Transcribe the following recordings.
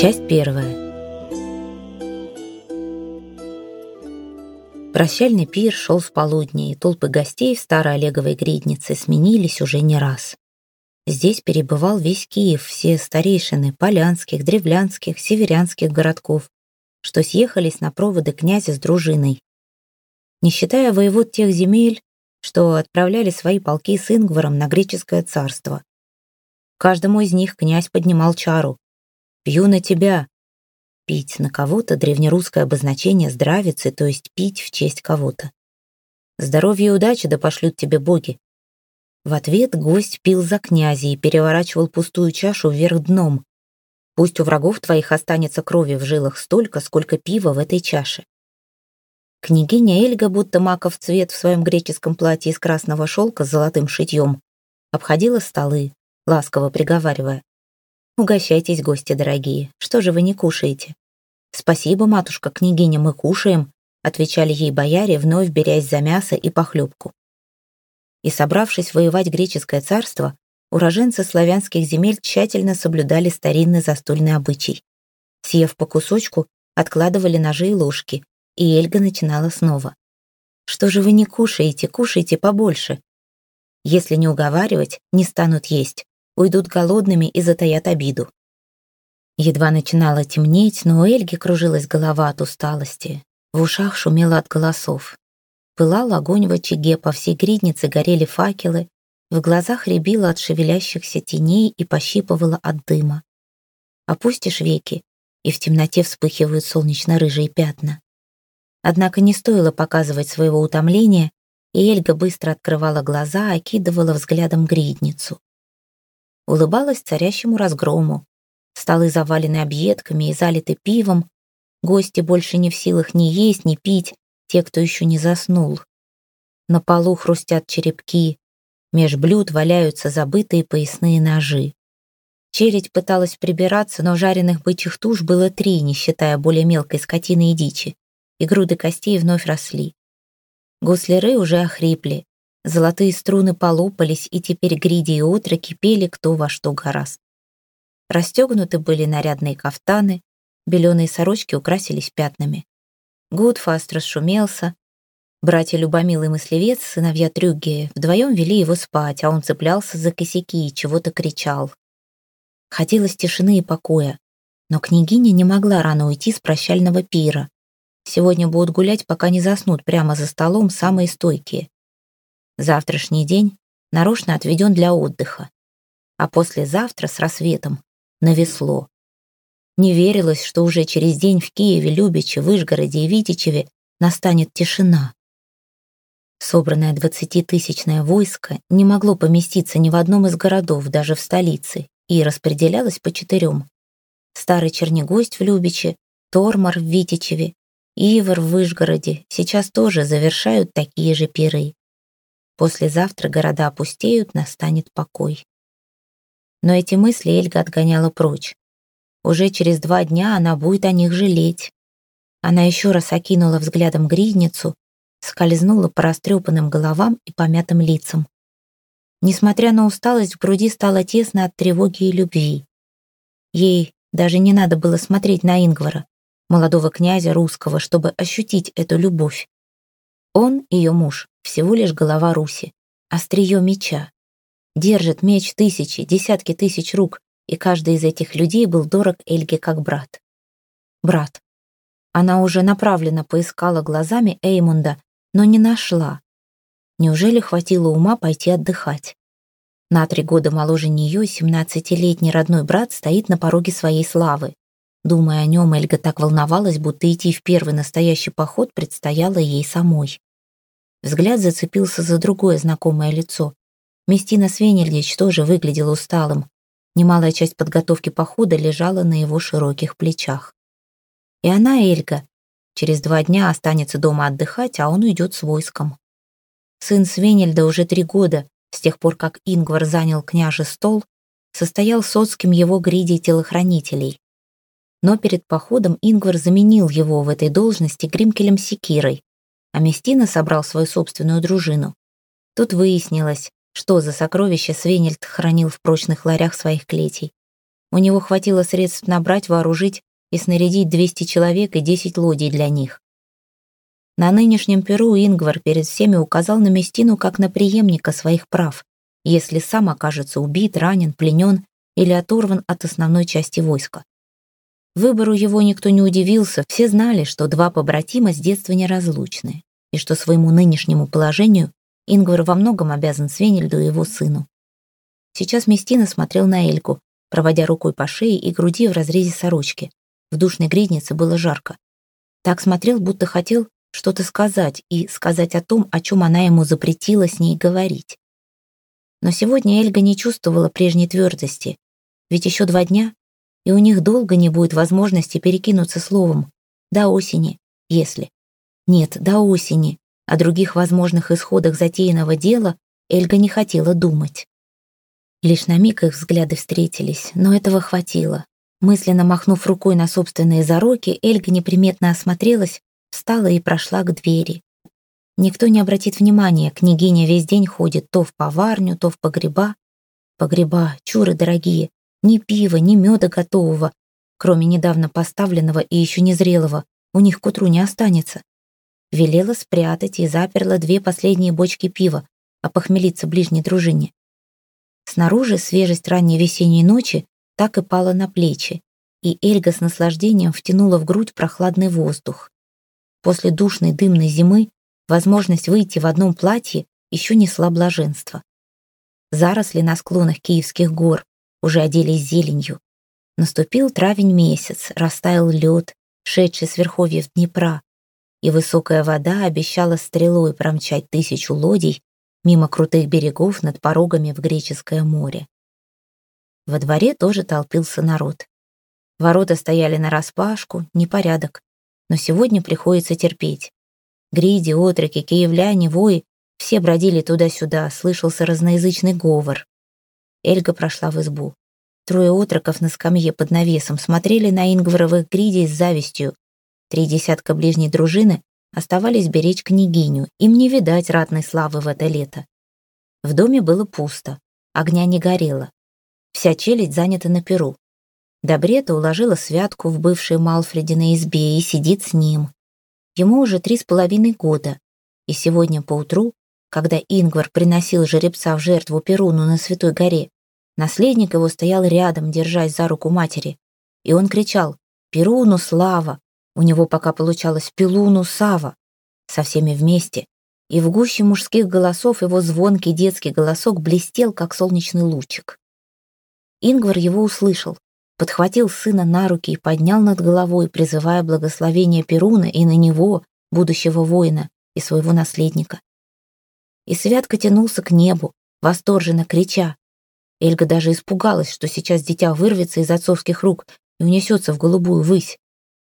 Часть первая. Прощальный пир шел с полудня, и толпы гостей в старой Олеговой гриднице сменились уже не раз. Здесь перебывал весь Киев, все старейшины полянских, древлянских, северянских городков, что съехались на проводы князя с дружиной. Не считая воевод тех земель, что отправляли свои полки с Ингваром на греческое царство. Каждому из них князь поднимал чару. «Пью на тебя». Пить на кого-то — древнерусское обозначение здравицы, то есть пить в честь кого-то. «Здоровья и удачи да пошлют тебе боги». В ответ гость пил за князя и переворачивал пустую чашу вверх дном. Пусть у врагов твоих останется крови в жилах столько, сколько пива в этой чаше. Княгиня Эльга, будто маков цвет в своем греческом платье из красного шелка с золотым шитьем, обходила столы, ласково приговаривая. «Угощайтесь, гости дорогие, что же вы не кушаете?» «Спасибо, матушка, княгиня, мы кушаем», отвечали ей бояре, вновь берясь за мясо и похлебку. И, собравшись воевать греческое царство, уроженцы славянских земель тщательно соблюдали старинный застольный обычай. Съев по кусочку, откладывали ножи и ложки, и Эльга начинала снова. «Что же вы не кушаете? Кушайте побольше. Если не уговаривать, не станут есть, уйдут голодными и затаят обиду». Едва начинало темнеть, но у Эльги кружилась голова от усталости. В ушах шумело от голосов. Пылал огонь в очаге, по всей гриднице горели факелы, в глазах рябило от шевелящихся теней и пощипывало от дыма. Опустишь веки, и в темноте вспыхивают солнечно-рыжие пятна. Однако не стоило показывать своего утомления, и Эльга быстро открывала глаза, окидывала взглядом гридницу. Улыбалась царящему разгрому. Столы завалены объедками и залиты пивом. Гости больше не в силах ни есть, ни пить, те, кто еще не заснул. На полу хрустят черепки, меж блюд валяются забытые поясные ножи. Чередь пыталась прибираться, но жареных бычьих туш было три, не считая более мелкой скотины и дичи и груды костей вновь росли. Гусляры уже охрипли, золотые струны полопались, и теперь гриди и отроки пели кто во что гораст. Расстегнуты были нарядные кафтаны, беленые сорочки украсились пятнами. Гудфаст расшумелся. Братья Любомил и Мыслевец, сыновья Трюггея, вдвоем вели его спать, а он цеплялся за косяки и чего-то кричал. Хотелось тишины и покоя, но княгиня не могла рано уйти с прощального пира. Сегодня будут гулять, пока не заснут прямо за столом самые стойкие. Завтрашний день нарочно отведен для отдыха. А послезавтра с рассветом на весло. Не верилось, что уже через день в Киеве, Любиче, Выжгороде и Витичеве настанет тишина. Собранное двадцатитысячное войско не могло поместиться ни в одном из городов, даже в столице, и распределялось по четырем. Старый Чернегость в Любиче, Тормор в Витичеве, Ивар в Выжгороде сейчас тоже завершают такие же пиры. Послезавтра города опустеют, настанет покой. Но эти мысли Эльга отгоняла прочь. Уже через два дня она будет о них жалеть. Она еще раз окинула взглядом гридницу, скользнула по растрепанным головам и помятым лицам. Несмотря на усталость, в груди стало тесно от тревоги и любви. Ей даже не надо было смотреть на Ингвара молодого князя русского, чтобы ощутить эту любовь. Он, ее муж, всего лишь голова Руси, острие меча. Держит меч тысячи, десятки тысяч рук, и каждый из этих людей был дорог Эльге как брат. Брат. Она уже направленно поискала глазами Эймунда, но не нашла. Неужели хватило ума пойти отдыхать? На три года моложе нее семнадцатилетний родной брат стоит на пороге своей славы. Думая о нем, Эльга так волновалась, будто идти в первый настоящий поход предстояло ей самой. Взгляд зацепился за другое знакомое лицо. Местина Свенельдич тоже выглядел усталым. Немалая часть подготовки похода лежала на его широких плечах. И она, Эльга, через два дня останется дома отдыхать, а он уйдет с войском. Сын Свенельда уже три года, с тех пор, как Ингвар занял княже стол, состоял соцким его гриди телохранителей. Но перед походом Ингвар заменил его в этой должности Гримкелем Секирой, а Местина собрал свою собственную дружину. Тут выяснилось, что за сокровища Свенельд хранил в прочных ларях своих клетей. У него хватило средств набрать, вооружить и снарядить 200 человек и 10 лодий для них. На нынешнем Перу Ингвар перед всеми указал на Местину как на преемника своих прав, если сам окажется убит, ранен, пленен или оторван от основной части войска. Выбору его никто не удивился, все знали, что два побратима с детства неразлучны, и что своему нынешнему положению Ингвар во многом обязан Свенельду и его сыну. Сейчас Местина смотрел на Эльку, проводя рукой по шее и груди в разрезе сорочки. В душной гриднице было жарко. Так смотрел, будто хотел что-то сказать и сказать о том, о чем она ему запретила с ней говорить. Но сегодня Эльга не чувствовала прежней твердости, ведь еще два дня, и у них долго не будет возможности перекинуться словом. До осени, если. Нет, до осени. О других возможных исходах затеянного дела Эльга не хотела думать. Лишь на миг их взгляды встретились, но этого хватило. Мысленно махнув рукой на собственные зароки, Эльга неприметно осмотрелась, встала и прошла к двери. Никто не обратит внимания, княгиня весь день ходит то в поварню, то в погреба. Погреба, чуры дорогие, ни пива, ни меда готового, кроме недавно поставленного и еще незрелого, у них к утру не останется. Велела спрятать и заперла две последние бочки пива, а похмелиться ближней дружине. Снаружи свежесть ранней весенней ночи так и пала на плечи, и Эльга с наслаждением втянула в грудь прохладный воздух. После душной дымной зимы возможность выйти в одном платье еще несла блаженство. Заросли на склонах Киевских гор, уже оделись зеленью. Наступил травень месяц, растаял лед, шедший с верховьев Днепра, и высокая вода обещала стрелой промчать тысячу лодий мимо крутых берегов над порогами в греческое море. Во дворе тоже толпился народ. Ворота стояли нараспашку, непорядок, но сегодня приходится терпеть. Гриди, отроки, киевляне, вои — все бродили туда-сюда, слышался разноязычный говор. Эльга прошла в избу. Трое отроков на скамье под навесом смотрели на Ингваровых гридей с завистью. Три десятка ближней дружины оставались беречь княгиню, им не видать ратной славы в это лето. В доме было пусто, огня не горело. Вся челядь занята на перу. Добрета уложила святку в бывшей Малфрединой избе и сидит с ним. Ему уже три с половиной года, и сегодня поутру когда Ингвар приносил жеребца в жертву Перуну на Святой горе, наследник его стоял рядом, держась за руку матери, и он кричал «Перуну слава!» У него пока получалось «Пелуну сава!» со всеми вместе, и в гуще мужских голосов его звонкий детский голосок блестел, как солнечный лучик. Ингвар его услышал, подхватил сына на руки и поднял над головой, призывая благословение Перуна и на него, будущего воина, и своего наследника и Святка тянулся к небу, восторженно крича. Эльга даже испугалась, что сейчас дитя вырвется из отцовских рук и унесется в голубую высь.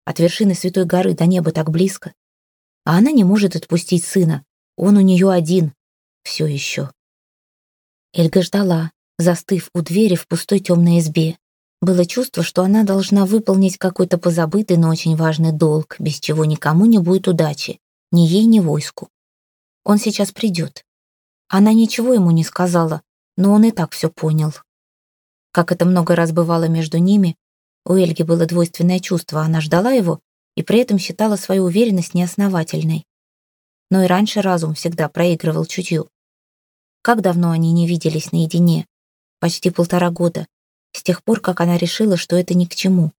От вершины Святой горы до неба так близко. А она не может отпустить сына, он у нее один, все еще. Эльга ждала, застыв у двери в пустой темной избе. Было чувство, что она должна выполнить какой-то позабытый, но очень важный долг, без чего никому не будет удачи, ни ей, ни войску. Он сейчас придет. Она ничего ему не сказала, но он и так все понял. Как это много раз бывало между ними, у Эльги было двойственное чувство, она ждала его и при этом считала свою уверенность неосновательной. Но и раньше разум всегда проигрывал чутью. Как давно они не виделись наедине? Почти полтора года, с тех пор, как она решила, что это ни к чему.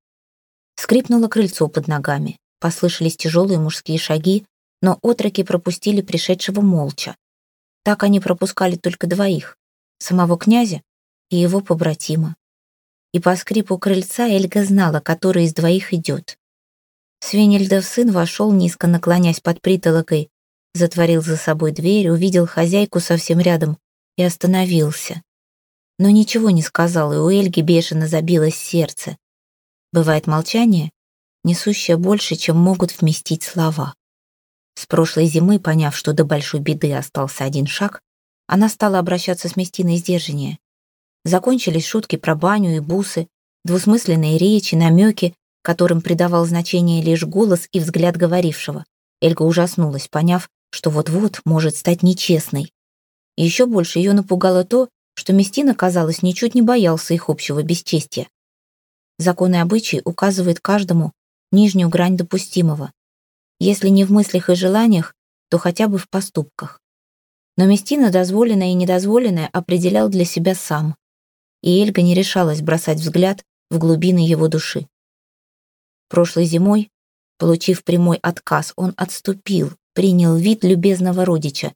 Скрипнуло крыльцо под ногами, послышались тяжелые мужские шаги, но отроки пропустили пришедшего молча. Так они пропускали только двоих — самого князя и его побратима. И по скрипу крыльца Эльга знала, который из двоих идет. Свенельдов сын вошел, низко наклонясь под притолокой, затворил за собой дверь, увидел хозяйку совсем рядом и остановился. Но ничего не сказал, и у Эльги бешено забилось сердце. Бывает молчание, несущее больше, чем могут вместить слова. С прошлой зимы, поняв, что до большой беды остался один шаг, она стала обращаться с Местиной сдержаннее. Закончились шутки про баню и бусы, двусмысленные речи, намеки, которым придавал значение лишь голос и взгляд говорившего. Эльга ужаснулась, поняв, что вот-вот может стать нечестной. Еще больше ее напугало то, что Местина, казалось, ничуть не боялся их общего бесчестия. Законы обычаи указывают каждому нижнюю грань допустимого. Если не в мыслях и желаниях, то хотя бы в поступках. Но Местина дозволенное и недозволенное определял для себя сам. И Эльга не решалась бросать взгляд в глубины его души. Прошлой зимой, получив прямой отказ, он отступил, принял вид любезного родича.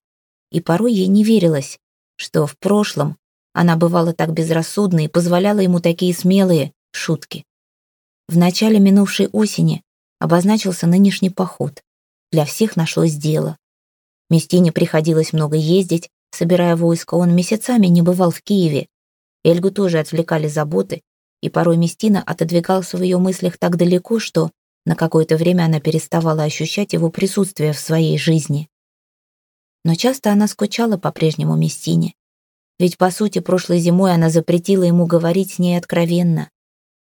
И порой ей не верилось, что в прошлом она бывала так безрассудна и позволяла ему такие смелые шутки. В начале минувшей осени обозначился нынешний поход. Для всех нашлось дело. Местине приходилось много ездить, собирая войско, он месяцами не бывал в Киеве. Эльгу тоже отвлекали заботы, и порой Местина отодвигался в ее мыслях так далеко, что на какое-то время она переставала ощущать его присутствие в своей жизни. Но часто она скучала по прежнему Местине. Ведь, по сути, прошлой зимой она запретила ему говорить с ней откровенно.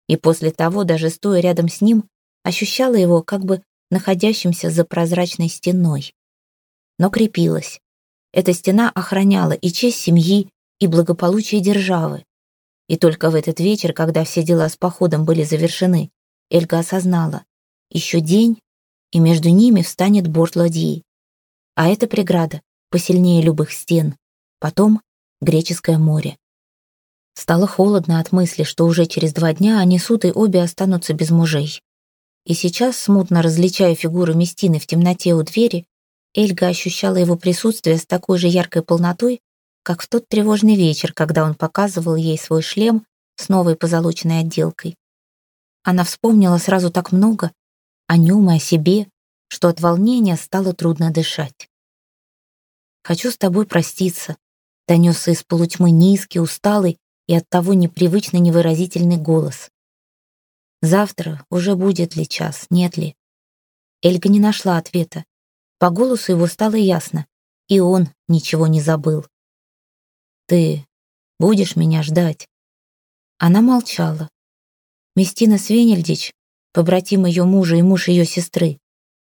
И после того, даже стоя рядом с ним, ощущала его как бы находящимся за прозрачной стеной но крепилась. Эта стена охраняла и честь семьи, и благополучие державы. И только в этот вечер, когда все дела с походом были завершены, Эльга осознала, еще день, и между ними встанет борт ладьи. А эта преграда посильнее любых стен. Потом греческое море. Стало холодно от мысли, что уже через два дня они с Утой обе останутся без мужей. И сейчас, смутно различая фигуру Местины в темноте у двери, Эльга ощущала его присутствие с такой же яркой полнотой, как в тот тревожный вечер, когда он показывал ей свой шлем с новой позолоченной отделкой. Она вспомнила сразу так много о нем и о себе, что от волнения стало трудно дышать. «Хочу с тобой проститься», — донесся из полутьмы низкий, усталый и оттого непривычно невыразительный голос. «Завтра уже будет ли час, нет ли?» Эльга не нашла ответа. По голосу его стало ясно, и он ничего не забыл. «Ты будешь меня ждать?» Она молчала. Местина Свенельдич, побратим ее мужа и муж ее сестры,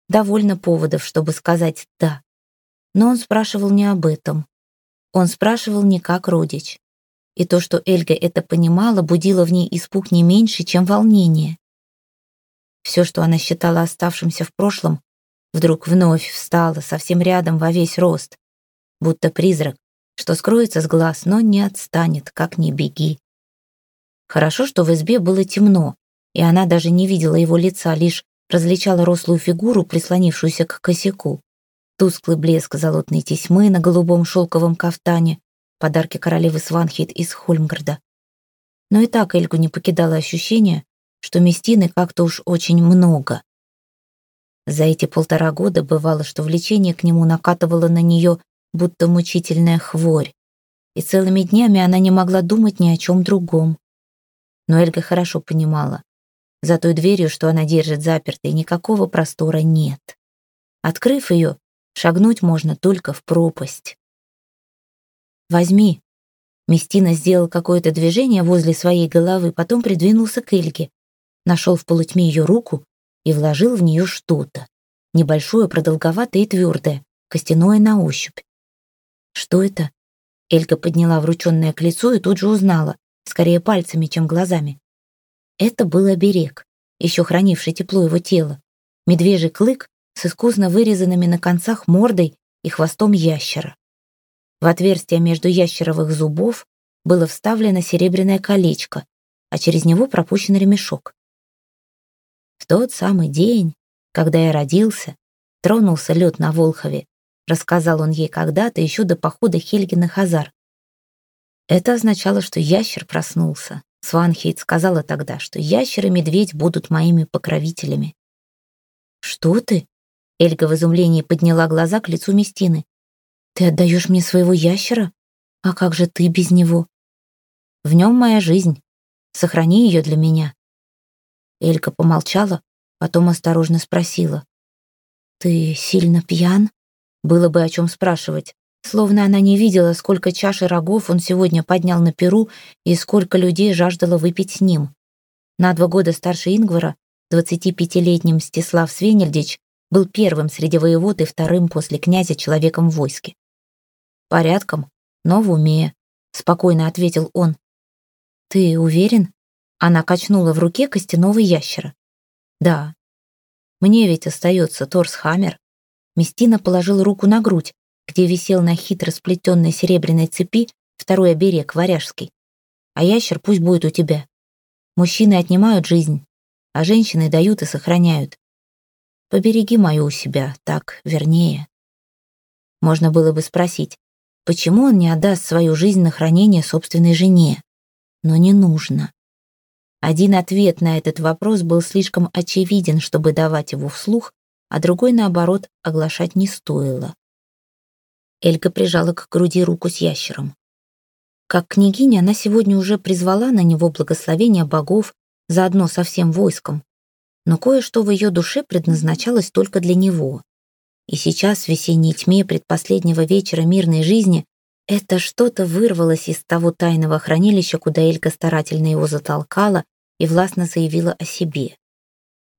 довольно поводов, чтобы сказать «да». Но он спрашивал не об этом. Он спрашивал не как родич. И то, что Эльга это понимала, будило в ней испуг не меньше, чем волнение. Все, что она считала оставшимся в прошлом, вдруг вновь встала совсем рядом во весь рост, будто призрак, что скроется с глаз, но не отстанет, как ни беги. Хорошо, что в избе было темно, и она даже не видела его лица, лишь различала рослую фигуру, прислонившуюся к косяку. Тусклый блеск золотной тесьмы на голубом шелковом кафтане, подарки королевы Сванхит из Хольмгарда. Но и так Эльгу не покидало ощущение, что Местины как-то уж очень много. За эти полтора года бывало, что влечение к нему накатывало на нее, будто мучительная хворь, и целыми днями она не могла думать ни о чем другом. Но Эльга хорошо понимала, за той дверью, что она держит запертой, никакого простора нет. Открыв ее, шагнуть можно только в пропасть. «Возьми». Местина сделал какое-то движение возле своей головы, потом придвинулся к Эльге, нашел в полутьме ее руку и вложил в нее что-то. Небольшое, продолговатое и твердое, костяное на ощупь. «Что это?» Элька подняла врученное к лицу и тут же узнала, скорее пальцами, чем глазами. Это был оберег, еще хранивший тепло его тела. Медвежий клык с искусно вырезанными на концах мордой и хвостом ящера. В отверстие между ящеровых зубов было вставлено серебряное колечко, а через него пропущен ремешок. В тот самый день, когда я родился, тронулся лед на Волхове, рассказал он ей когда-то еще до похода Хельги на Хазар. Это означало, что ящер проснулся. Сванхейт сказала тогда, что ящер и медведь будут моими покровителями. «Что ты?» Эльга в изумлении подняла глаза к лицу Местины. «Ты отдаешь мне своего ящера? А как же ты без него?» «В нем моя жизнь. Сохрани ее для меня. Элька помолчала, потом осторожно спросила. «Ты сильно пьян?» Было бы о чем спрашивать. Словно она не видела, сколько чаш и рогов он сегодня поднял на перу и сколько людей жаждало выпить с ним. На два года старше Ингвара, 25-летним Стеслав Свенельдич, был первым среди воевод и вторым после князя человеком в войске. «Порядком, но в уме», — спокойно ответил он. «Ты уверен?» Она качнула в руке костяного ящера. «Да. Мне ведь остается Торсхаммер». Местина положил руку на грудь, где висел на хитро сплетенной серебряной цепи второй оберег, варяжский. «А ящер пусть будет у тебя. Мужчины отнимают жизнь, а женщины дают и сохраняют. Побереги мою у себя, так вернее». Можно было бы спросить, почему он не отдаст свою жизнь на хранение собственной жене? Но не нужно. Один ответ на этот вопрос был слишком очевиден, чтобы давать его вслух, а другой, наоборот, оглашать не стоило. Элька прижала к груди руку с ящером. Как княгиня, она сегодня уже призвала на него благословение богов, заодно со всем войском. Но кое-что в ее душе предназначалось только для него. И сейчас, в весенней тьме предпоследнего вечера мирной жизни, это что-то вырвалось из того тайного хранилища, куда Элька старательно его затолкала, и властно заявила о себе.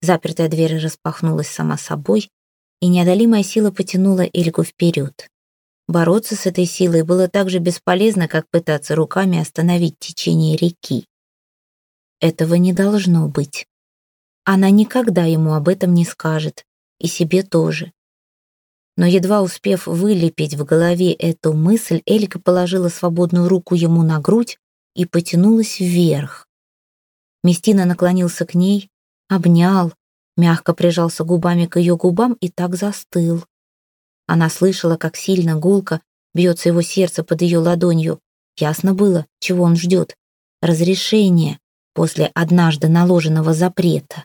Запертая дверь распахнулась сама собой, и неодолимая сила потянула Эльгу вперед. Бороться с этой силой было так же бесполезно, как пытаться руками остановить течение реки. Этого не должно быть. Она никогда ему об этом не скажет, и себе тоже. Но едва успев вылепить в голове эту мысль, Элька положила свободную руку ему на грудь и потянулась вверх. Местина наклонился к ней, обнял, мягко прижался губами к ее губам и так застыл. Она слышала, как сильно гулко бьется его сердце под ее ладонью. Ясно было, чего он ждет. Разрешение после однажды наложенного запрета.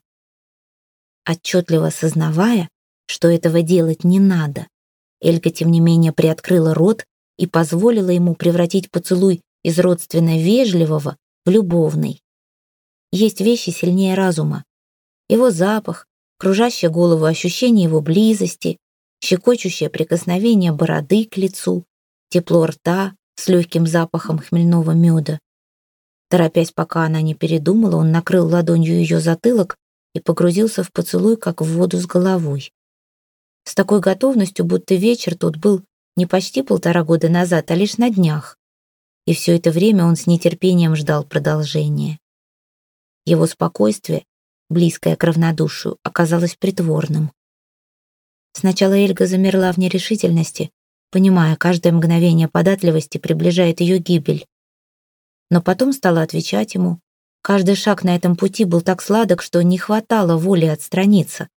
Отчетливо сознавая, что этого делать не надо, Элька, тем не менее, приоткрыла рот и позволила ему превратить поцелуй из родственно вежливого в любовный. Есть вещи сильнее разума. Его запах, кружащее голову ощущение его близости, щекочущее прикосновение бороды к лицу, тепло рта с легким запахом хмельного меда. Торопясь, пока она не передумала, он накрыл ладонью ее затылок и погрузился в поцелуй, как в воду с головой. С такой готовностью, будто вечер тут был не почти полтора года назад, а лишь на днях. И все это время он с нетерпением ждал продолжения. Его спокойствие, близкое к равнодушию, оказалось притворным. Сначала Эльга замерла в нерешительности, понимая, каждое мгновение податливости приближает ее гибель. Но потом стала отвечать ему. Каждый шаг на этом пути был так сладок, что не хватало воли отстраниться.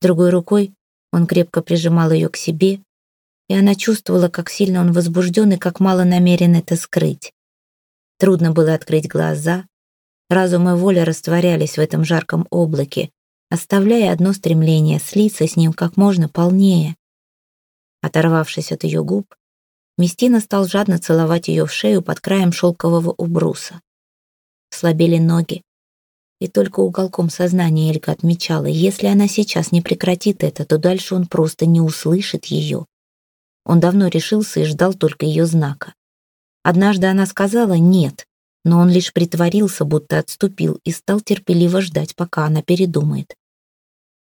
Другой рукой он крепко прижимал ее к себе, и она чувствовала, как сильно он возбужден и как мало намерен это скрыть. Трудно было открыть глаза, Разум и воля растворялись в этом жарком облаке, оставляя одно стремление слиться с ним как можно полнее. Оторвавшись от ее губ, Местина стал жадно целовать ее в шею под краем шелкового убруса. Слабели ноги, и только уголком сознания Элька отмечала, если она сейчас не прекратит это, то дальше он просто не услышит ее. Он давно решился и ждал только ее знака. Однажды она сказала «нет», но он лишь притворился, будто отступил, и стал терпеливо ждать, пока она передумает.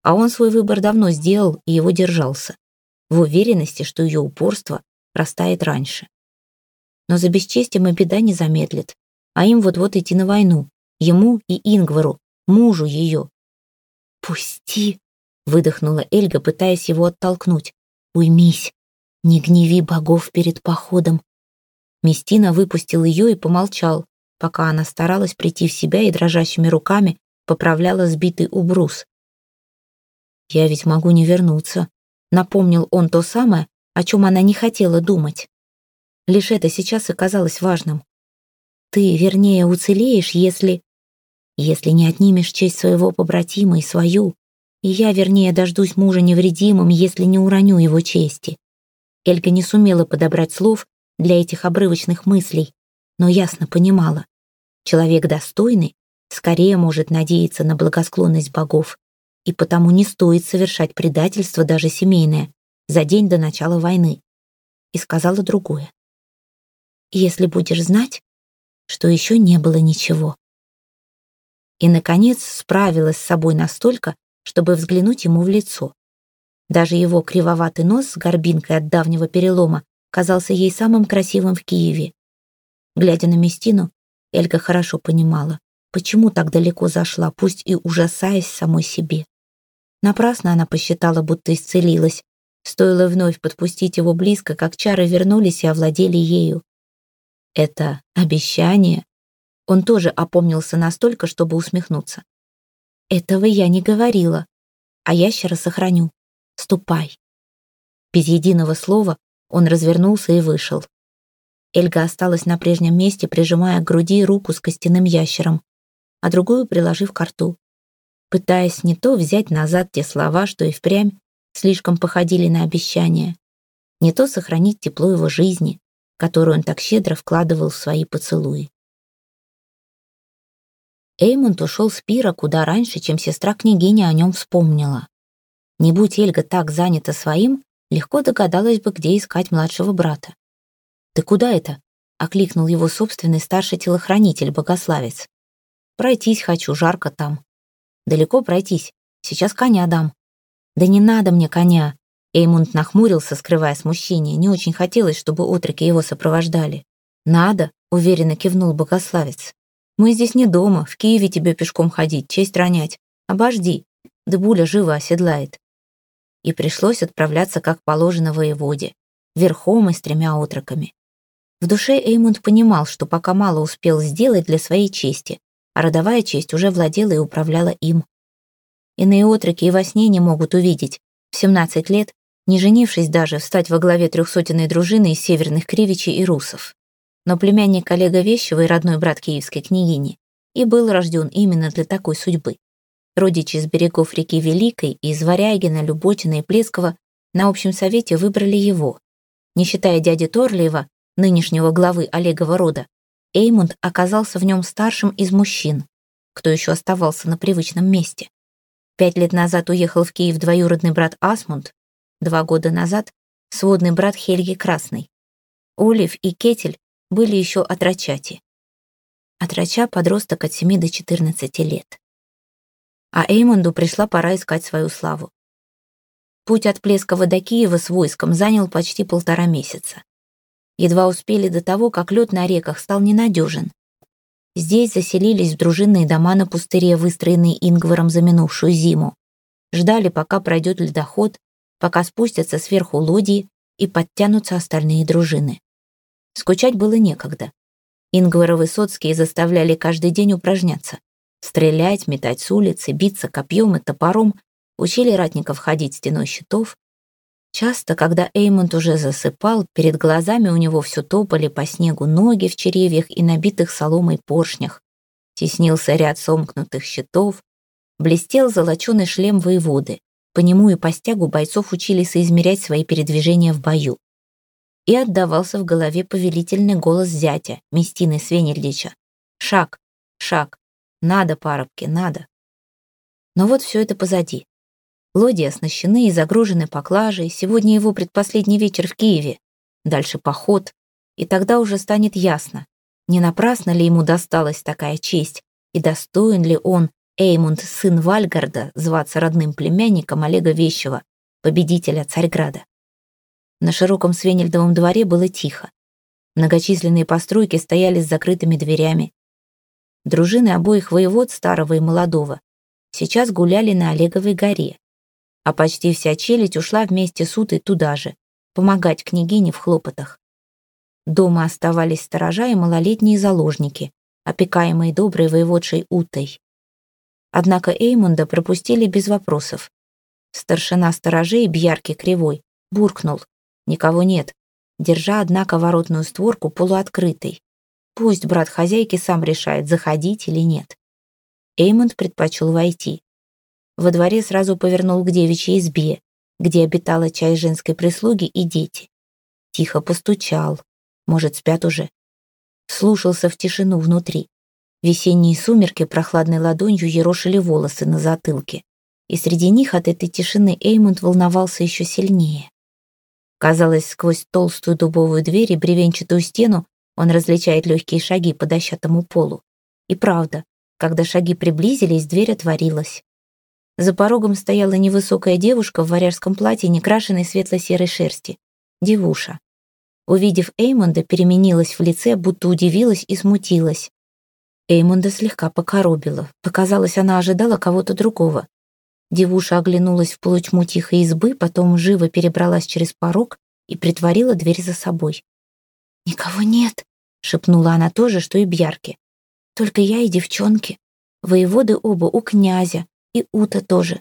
А он свой выбор давно сделал и его держался, в уверенности, что ее упорство растает раньше. Но за бесчестием и беда не замедлит, а им вот-вот идти на войну, ему и Ингвару, мужу ее. «Пусти!» — выдохнула Эльга, пытаясь его оттолкнуть. «Уймись! Не гневи богов перед походом!» Местина выпустил ее и помолчал, пока она старалась прийти в себя и дрожащими руками поправляла сбитый убрус. «Я ведь могу не вернуться», — напомнил он то самое, о чем она не хотела думать. Лишь это сейчас и казалось важным. «Ты, вернее, уцелеешь, если...» «Если не отнимешь честь своего побратима и свою, и я, вернее, дождусь мужа невредимым, если не уроню его чести». Эльга не сумела подобрать слов для этих обрывочных мыслей, но ясно понимала. Человек достойный скорее может надеяться на благосклонность богов, и потому не стоит совершать предательство, даже семейное, за день до начала войны. И сказала другое. «Если будешь знать, что еще не было ничего». И, наконец, справилась с собой настолько, чтобы взглянуть ему в лицо. Даже его кривоватый нос с горбинкой от давнего перелома казался ей самым красивым в Киеве. Глядя на Местину, Эльга хорошо понимала, почему так далеко зашла, пусть и ужасаясь самой себе. Напрасно она посчитала, будто исцелилась. Стоило вновь подпустить его близко, как чары вернулись и овладели ею. Это обещание. Он тоже опомнился настолько, чтобы усмехнуться. Этого я не говорила. А ящера сохраню. Ступай. Без единого слова он развернулся и вышел. Эльга осталась на прежнем месте, прижимая к груди руку с костяным ящером, а другую приложив к рту, пытаясь не то взять назад те слова, что и впрямь слишком походили на обещания, не то сохранить тепло его жизни, которую он так щедро вкладывал в свои поцелуи. Эймонд ушел с пира куда раньше, чем сестра княгиня о нем вспомнила. Не будь Эльга так занята своим, легко догадалась бы, где искать младшего брата. «Ты куда это?» — окликнул его собственный старший телохранитель-богославец. «Пройтись хочу, жарко там». «Далеко пройтись. Сейчас коня дам». «Да не надо мне коня». Эймунд нахмурился, скрывая смущение. Не очень хотелось, чтобы отроки его сопровождали. «Надо», — уверенно кивнул богославец. «Мы здесь не дома, в Киеве тебе пешком ходить, честь ронять. Обожди, Дебуля живо оседлает». И пришлось отправляться, как положено, воеводе, верхом и с тремя отроками. В душе Эймунд понимал, что пока мало успел сделать для своей чести, а родовая честь уже владела и управляла им. Иные отроки и во сне не могут увидеть. В 17 лет, не женившись даже, встать во главе трехсотенной дружины из северных кривичей и русов. Но племянник Олега Вещева и родной брат киевской княгини и был рожден именно для такой судьбы. Родичи с берегов реки Великой, из Варягина, Люботина и Плескова на общем совете выбрали его. Не считая дяди Торлиева, нынешнего главы Олегова рода, Эймунд оказался в нем старшим из мужчин, кто еще оставался на привычном месте. Пять лет назад уехал в Киев двоюродный брат Асмунд, два года назад — сводный брат Хельги Красный. Олив и Кетель были еще отрачати. Отрача — подросток от 7 до 14 лет. А Эймонду пришла пора искать свою славу. Путь от Плескова до Киева с войском занял почти полтора месяца. Едва успели до того, как лед на реках стал ненадежен. Здесь заселились в дружинные дома на пустыре, выстроенные Ингваром за минувшую зиму. Ждали, пока пройдет ледоход, пока спустятся сверху лодии и подтянутся остальные дружины. Скучать было некогда. Ингвара Высоцкие заставляли каждый день упражняться. Стрелять, метать с улицы, биться копьем и топором, учили ратников ходить стеной щитов, Часто, когда Эймонд уже засыпал, перед глазами у него все топали по снегу ноги в черевьях и набитых соломой поршнях. Теснился ряд сомкнутых щитов, блестел золоченый шлем воеводы. По нему и по стягу бойцов учили соизмерять свои передвижения в бою. И отдавался в голове повелительный голос зятя, Местины Свенельдича. «Шаг, шаг, надо, парубки, надо». Но вот все это позади. Лодии оснащены и загружены поклажей. Сегодня его предпоследний вечер в Киеве. Дальше поход. И тогда уже станет ясно, не напрасно ли ему досталась такая честь, и достоин ли он, Эймунд, сын Вальгарда, зваться родным племянником Олега Вещева, победителя Царьграда. На широком Свенельдовом дворе было тихо. Многочисленные постройки стояли с закрытыми дверями. Дружины обоих воевод, старого и молодого, сейчас гуляли на Олеговой горе а почти вся челядь ушла вместе с Утой туда же, помогать княгине в хлопотах. Дома оставались сторожа и малолетние заложники, опекаемые доброй воеводшей Утой. Однако Эймунда пропустили без вопросов. Старшина сторожей, Бьярки Кривой, буркнул. Никого нет, держа, однако, воротную створку полуоткрытой. Пусть брат хозяйки сам решает, заходить или нет. Эймунд предпочел войти. Во дворе сразу повернул к девичьей избе, где обитала часть женской прислуги и дети. Тихо постучал. Может, спят уже. Слушался в тишину внутри. Весенние сумерки прохладной ладонью ерошили волосы на затылке. И среди них от этой тишины Эймунд волновался еще сильнее. Казалось, сквозь толстую дубовую дверь и бревенчатую стену он различает легкие шаги по дощатому полу. И правда, когда шаги приблизились, дверь отворилась. За порогом стояла невысокая девушка в варяжском платье, некрашенной светло-серой шерсти. Девуша. Увидев Эймонда, переменилась в лице, будто удивилась и смутилась. Эймонда слегка покоробила. Показалось, она ожидала кого-то другого. Девуша оглянулась в полутьму тихой избы, потом живо перебралась через порог и притворила дверь за собой. «Никого нет», — шепнула она тоже, что и Бьярки. «Только я и девчонки. Воеводы оба у князя, и Ута тоже.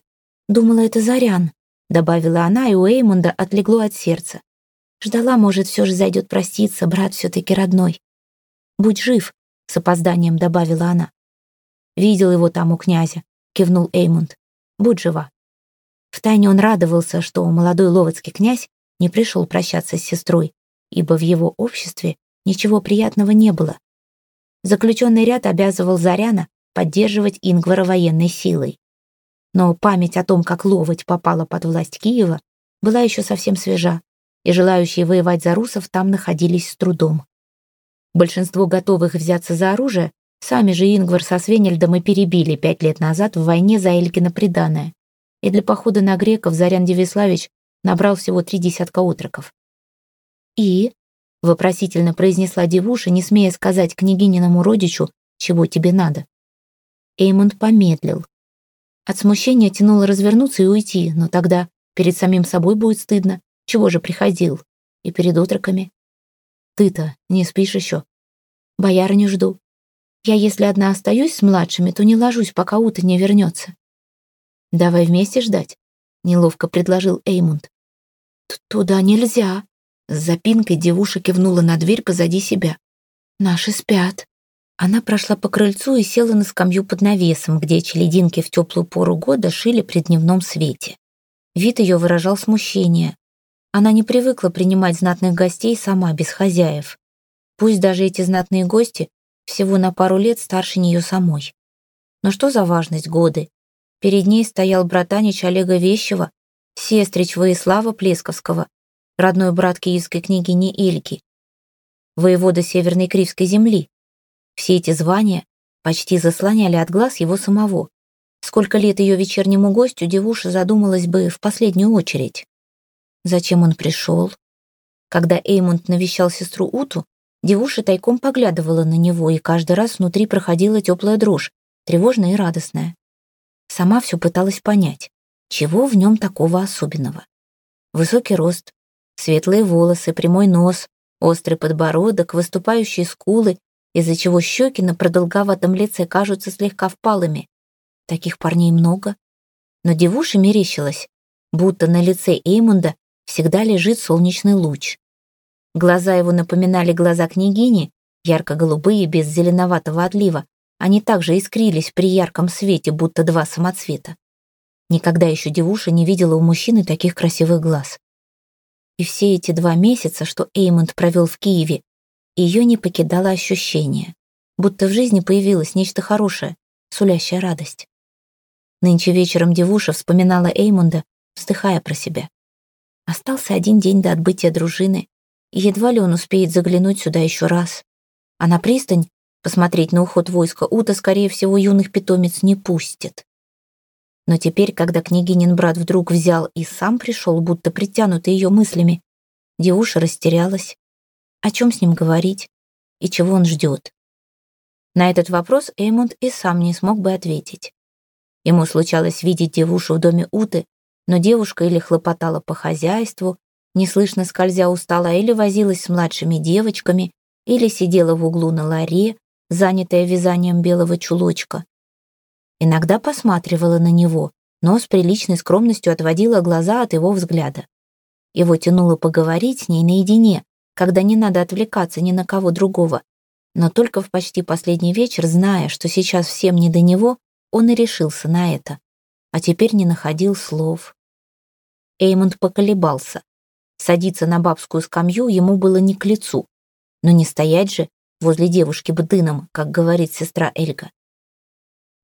Думала, это Зарян», — добавила она, и у Эймунда отлегло от сердца. Ждала, может, все же зайдет проститься, брат все-таки родной. «Будь жив», — с опозданием добавила она. «Видел его там у князя», — кивнул Эймунд. «Будь жива». Втайне он радовался, что молодой ловецкий князь не пришел прощаться с сестрой, ибо в его обществе ничего приятного не было. Заключенный ряд обязывал Заряна поддерживать Ингвара военной силой. Но память о том, как Ловоть попала под власть Киева, была еще совсем свежа, и желающие воевать за русов там находились с трудом. Большинство готовых взяться за оружие сами же Ингвар со Свенельдом и перебили пять лет назад в войне за Элькино приданое. И для похода на греков Зарян Девиславич набрал всего три десятка отроков. «И?» — вопросительно произнесла девуша, не смея сказать княгининому родичу, чего тебе надо. Эймонд помедлил. От смущения тянуло развернуться и уйти, но тогда перед самим собой будет стыдно. Чего же приходил? И перед отроками. Ты-то не спишь еще? Боярню жду. Я, если одна остаюсь с младшими, то не ложусь, пока Ута не вернется. Давай вместе ждать, неловко предложил Эймунд. Туда нельзя. С запинкой девуша кивнула на дверь позади себя. Наши спят. Она прошла по крыльцу и села на скамью под навесом, где челединки в теплую пору года шили при дневном свете. Вид ее выражал смущение. Она не привыкла принимать знатных гостей сама, без хозяев. Пусть даже эти знатные гости всего на пару лет старше нее самой. Но что за важность годы? Перед ней стоял братанич Олега Вещева, сестрич Воислава Плесковского, родной брат киевской княгини Ильки, воевода Северной Кривской земли. Все эти звания почти заслоняли от глаз его самого. Сколько лет ее вечернему гостю девуша задумалась бы в последнюю очередь. Зачем он пришел? Когда Эймунд навещал сестру Уту, девуша тайком поглядывала на него, и каждый раз внутри проходила теплая дрожь, тревожная и радостная. Сама все пыталась понять, чего в нем такого особенного. Высокий рост, светлые волосы, прямой нос, острый подбородок, выступающие скулы, из-за чего щеки на продолговатом лице кажутся слегка впалыми. Таких парней много. Но девуша мерещилась, будто на лице Эймунда всегда лежит солнечный луч. Глаза его напоминали глаза княгини, ярко-голубые, без зеленоватого отлива. Они также искрились при ярком свете, будто два самоцвета. Никогда еще девуша не видела у мужчины таких красивых глаз. И все эти два месяца, что Эймонд провел в Киеве, ее не покидало ощущение, будто в жизни появилось нечто хорошее, сулящая радость. Нынче вечером девуша вспоминала Эймунда, вздыхая про себя. Остался один день до отбытия дружины, едва ли он успеет заглянуть сюда еще раз. А на пристань посмотреть на уход войска Ута, скорее всего, юных питомец не пустит. Но теперь, когда княгинин брат вдруг взял и сам пришел, будто притянутый ее мыслями, Девуша растерялась. О чем с ним говорить и чего он ждет? На этот вопрос Эймунд и сам не смог бы ответить. Ему случалось видеть девушу в доме Уты, но девушка или хлопотала по хозяйству, неслышно скользя устала, или возилась с младшими девочками, или сидела в углу на ларе, занятая вязанием белого чулочка. Иногда посматривала на него, но с приличной скромностью отводила глаза от его взгляда. Его тянуло поговорить с ней наедине, когда не надо отвлекаться ни на кого другого. Но только в почти последний вечер, зная, что сейчас всем не до него, он и решился на это. А теперь не находил слов. Эймонд поколебался. Садиться на бабскую скамью ему было не к лицу. Но не стоять же возле девушки бдыном, как говорит сестра Эльга.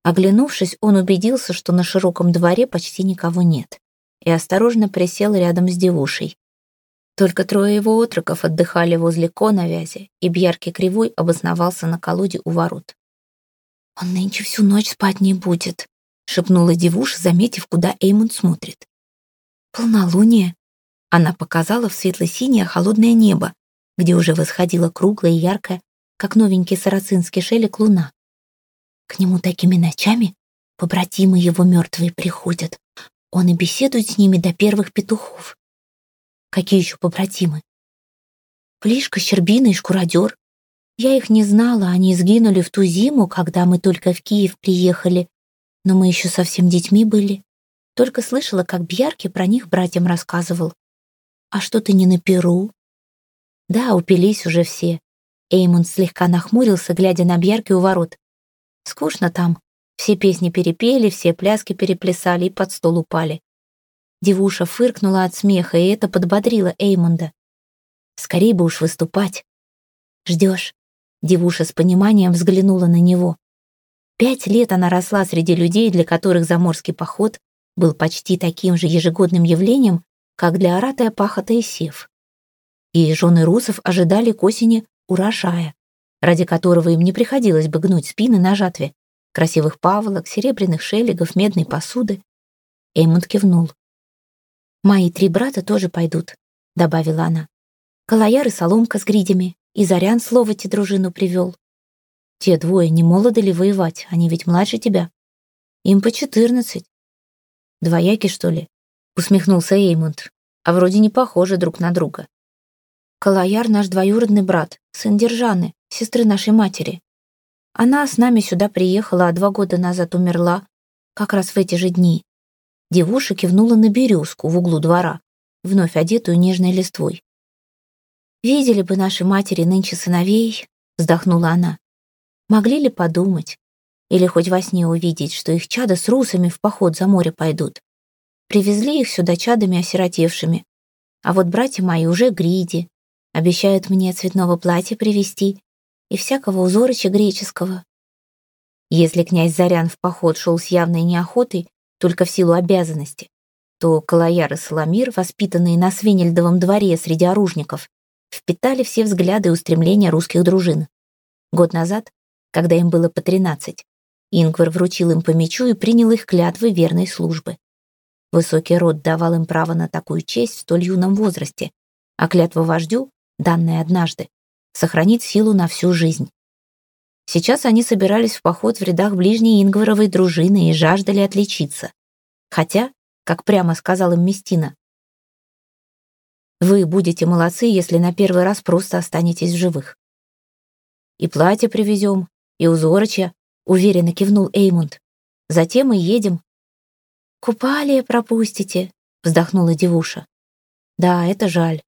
Оглянувшись, он убедился, что на широком дворе почти никого нет, и осторожно присел рядом с девушей. Только трое его отроков отдыхали возле коновязи, и Бьярки Кривой обосновался на колоде у ворот. «Он нынче всю ночь спать не будет», — шепнула девуша, заметив, куда Эймонд смотрит. «Полнолуние!» Она показала в светло-синее холодное небо, где уже восходила круглая и яркая, как новенький сарацинский шелек, луна. К нему такими ночами побратимы его мертвые приходят. Он и беседует с ними до первых петухов. Какие еще побратимы? Плишка, Щербина и Шкуродер. Я их не знала, они сгинули в ту зиму, когда мы только в Киев приехали. Но мы еще совсем детьми были. Только слышала, как Бьярки про них братьям рассказывал. А что ты не на Перу? Да, упились уже все. Эймунд слегка нахмурился, глядя на Бьярки у ворот. Скучно там. Все песни перепели, все пляски переплясали и под стол упали. Девуша фыркнула от смеха, и это подбодрило Эймунда. Скорей бы уж выступать. Ждешь? Девуша с пониманием взглянула на него. Пять лет она росла среди людей, для которых заморский поход был почти таким же ежегодным явлением, как для Аратая пахота и сев. И жены русов ожидали к осени урожая, ради которого им не приходилось бы гнуть спины на жатве, красивых паволок, серебряных шелегов, медной посуды. Эймунд кивнул. «Мои три брата тоже пойдут», — добавила она. «Калаяр и Соломка с гридями, и Зарян слово те дружину привел. Те двое не молоды ли воевать, они ведь младше тебя. Им по четырнадцать. Двояки, что ли?» — усмехнулся Эймунд. «А вроде не похожи друг на друга. Калаяр — наш двоюродный брат, сын Держаны, сестры нашей матери. Она с нами сюда приехала, а два года назад умерла, как раз в эти же дни. Девуша кивнула на березку в углу двора, вновь одетую нежной листвой. «Видели бы наши матери нынче сыновей», — вздохнула она. «Могли ли подумать, или хоть во сне увидеть, что их чада с русами в поход за море пойдут? Привезли их сюда чадами осиротевшими, а вот братья мои уже гриди, обещают мне цветного платья привезти и всякого узороча греческого. Если князь Зарян в поход шел с явной неохотой, только в силу обязанности, то Калаяр и Соломир, воспитанные на Свинельдовом дворе среди оружников, впитали все взгляды и устремления русских дружин. Год назад, когда им было по тринадцать, Ингвар вручил им по мечу и принял их клятвы верной службы. Высокий род давал им право на такую честь в столь юном возрасте, а клятва вождю, данная однажды, сохранит силу на всю жизнь. Сейчас они собирались в поход в рядах ближней Ингваровой дружины и жаждали отличиться. Хотя, как прямо сказал им Местина, «Вы будете молодцы, если на первый раз просто останетесь в живых». «И платье привезем, и узорочья», — уверенно кивнул Эймунд. «Затем и едем». «Купалия пропустите», — вздохнула девуша. «Да, это жаль.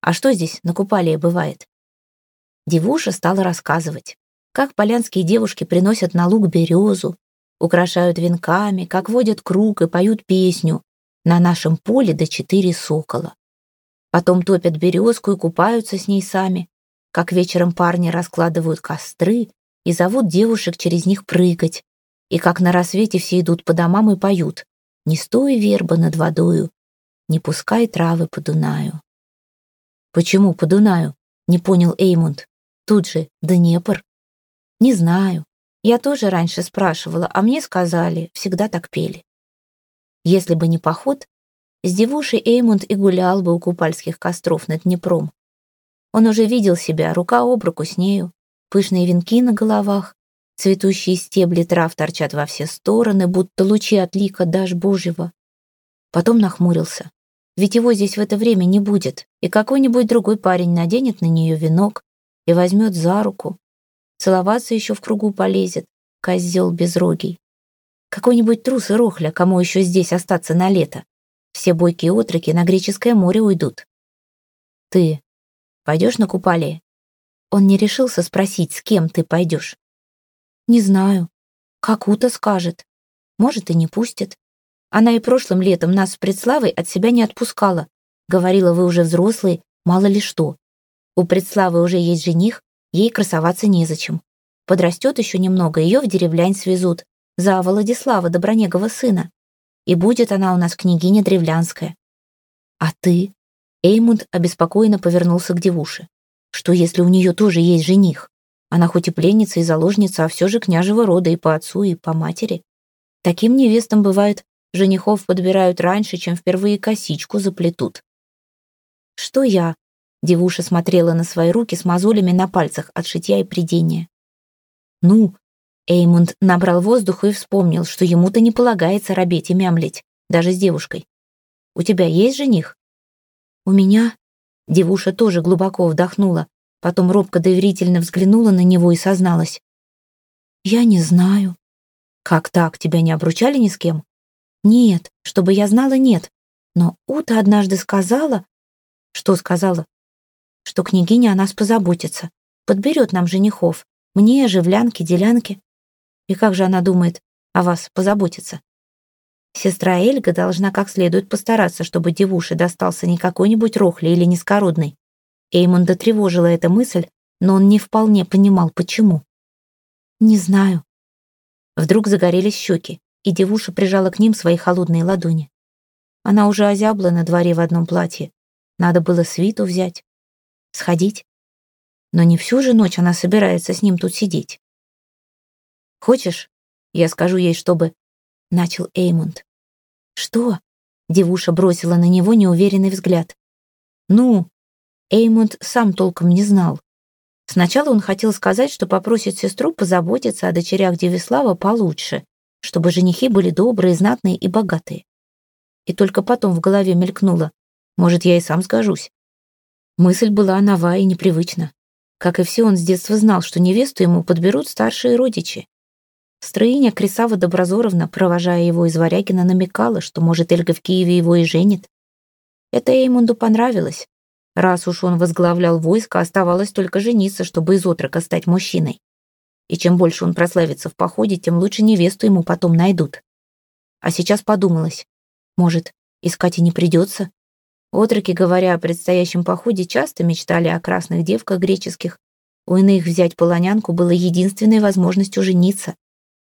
А что здесь на Купалии бывает?» Девуша стала рассказывать как полянские девушки приносят на луг березу, украшают венками, как водят круг и поют песню «На нашем поле до четыре сокола». Потом топят березку и купаются с ней сами, как вечером парни раскладывают костры и зовут девушек через них прыгать, и как на рассвете все идут по домам и поют «Не стой, верба, над водою, не пускай травы по Дунаю». «Почему по Дунаю?» — не понял Эймунд. «Тут же Днепр». Не знаю. Я тоже раньше спрашивала, а мне сказали, всегда так пели. Если бы не поход, с девушей Эймунд и гулял бы у купальских костров над Днепром. Он уже видел себя рука об руку с нею, пышные венки на головах, цветущие стебли трав торчат во все стороны, будто лучи от лика дашь Божьего. Потом нахмурился. Ведь его здесь в это время не будет, и какой-нибудь другой парень наденет на нее венок и возьмет за руку, Целоваться еще в кругу полезет, козел безрогий. Какой-нибудь трус и рохля, кому еще здесь остаться на лето. Все бойкие отроки на греческое море уйдут. Ты пойдешь на купале? Он не решился спросить, с кем ты пойдешь. Не знаю. Как Ута скажет. Может, и не пустит. Она и прошлым летом нас с Предславой от себя не отпускала. Говорила, вы уже взрослые, мало ли что. У Предславы уже есть жених, Ей красоваться незачем. Подрастет еще немного, ее в деревлянь свезут. За Владислава Добронегова сына. И будет она у нас княгиня древлянская. А ты? Эймунд обеспокоенно повернулся к девуше. Что, если у нее тоже есть жених? Она хоть и пленница и заложница, а все же княжего рода и по отцу, и по матери. Таким невестам бывает, женихов подбирают раньше, чем впервые косичку заплетут. Что я? Девуша смотрела на свои руки с мозолями на пальцах от шитья и придения. «Ну, Эймунд набрал воздух и вспомнил, что ему-то не полагается робеть и мямлить, даже с девушкой. «У тебя есть жених?» «У меня?» Девуша тоже глубоко вдохнула, потом робко доверительно взглянула на него и созналась. «Я не знаю». «Как так? Тебя не обручали ни с кем?» «Нет, чтобы я знала, нет. Но Ута однажды сказала...» «Что сказала?» «Что княгиня о нас позаботится, подберет нам женихов, мне, оживлянки, делянки. И как же она думает о вас позаботиться? Сестра Эльга должна как следует постараться, чтобы девуше достался не какой-нибудь рохли или низкородный. Эймонда тревожила эта мысль, но он не вполне понимал, почему. «Не знаю». Вдруг загорелись щеки, и девуша прижала к ним свои холодные ладони. Она уже озябла на дворе в одном платье. Надо было свиту взять. Сходить. Но не всю же ночь она собирается с ним тут сидеть. «Хочешь, я скажу ей, чтобы...» — начал Эймунд. «Что?» — девуша бросила на него неуверенный взгляд. «Ну...» Эймунд сам толком не знал. Сначала он хотел сказать, что попросит сестру позаботиться о дочерях Девислава получше, чтобы женихи были добрые, знатные и богатые. И только потом в голове мелькнуло, может, я и сам скажусь. Мысль была нова и непривычна. Как и все, он с детства знал, что невесту ему подберут старшие родичи. Строиня Крисава Доброзоровна, провожая его из Варягина, намекала, что, может, Эльга в Киеве его и женит. Это Эймунду понравилось. Раз уж он возглавлял войско, оставалось только жениться, чтобы из отрока стать мужчиной. И чем больше он прославится в походе, тем лучше невесту ему потом найдут. А сейчас подумалось, может, искать и не придется. Отроки, говоря о предстоящем походе, часто мечтали о красных девках греческих. У иных взять полонянку было единственной возможностью жениться.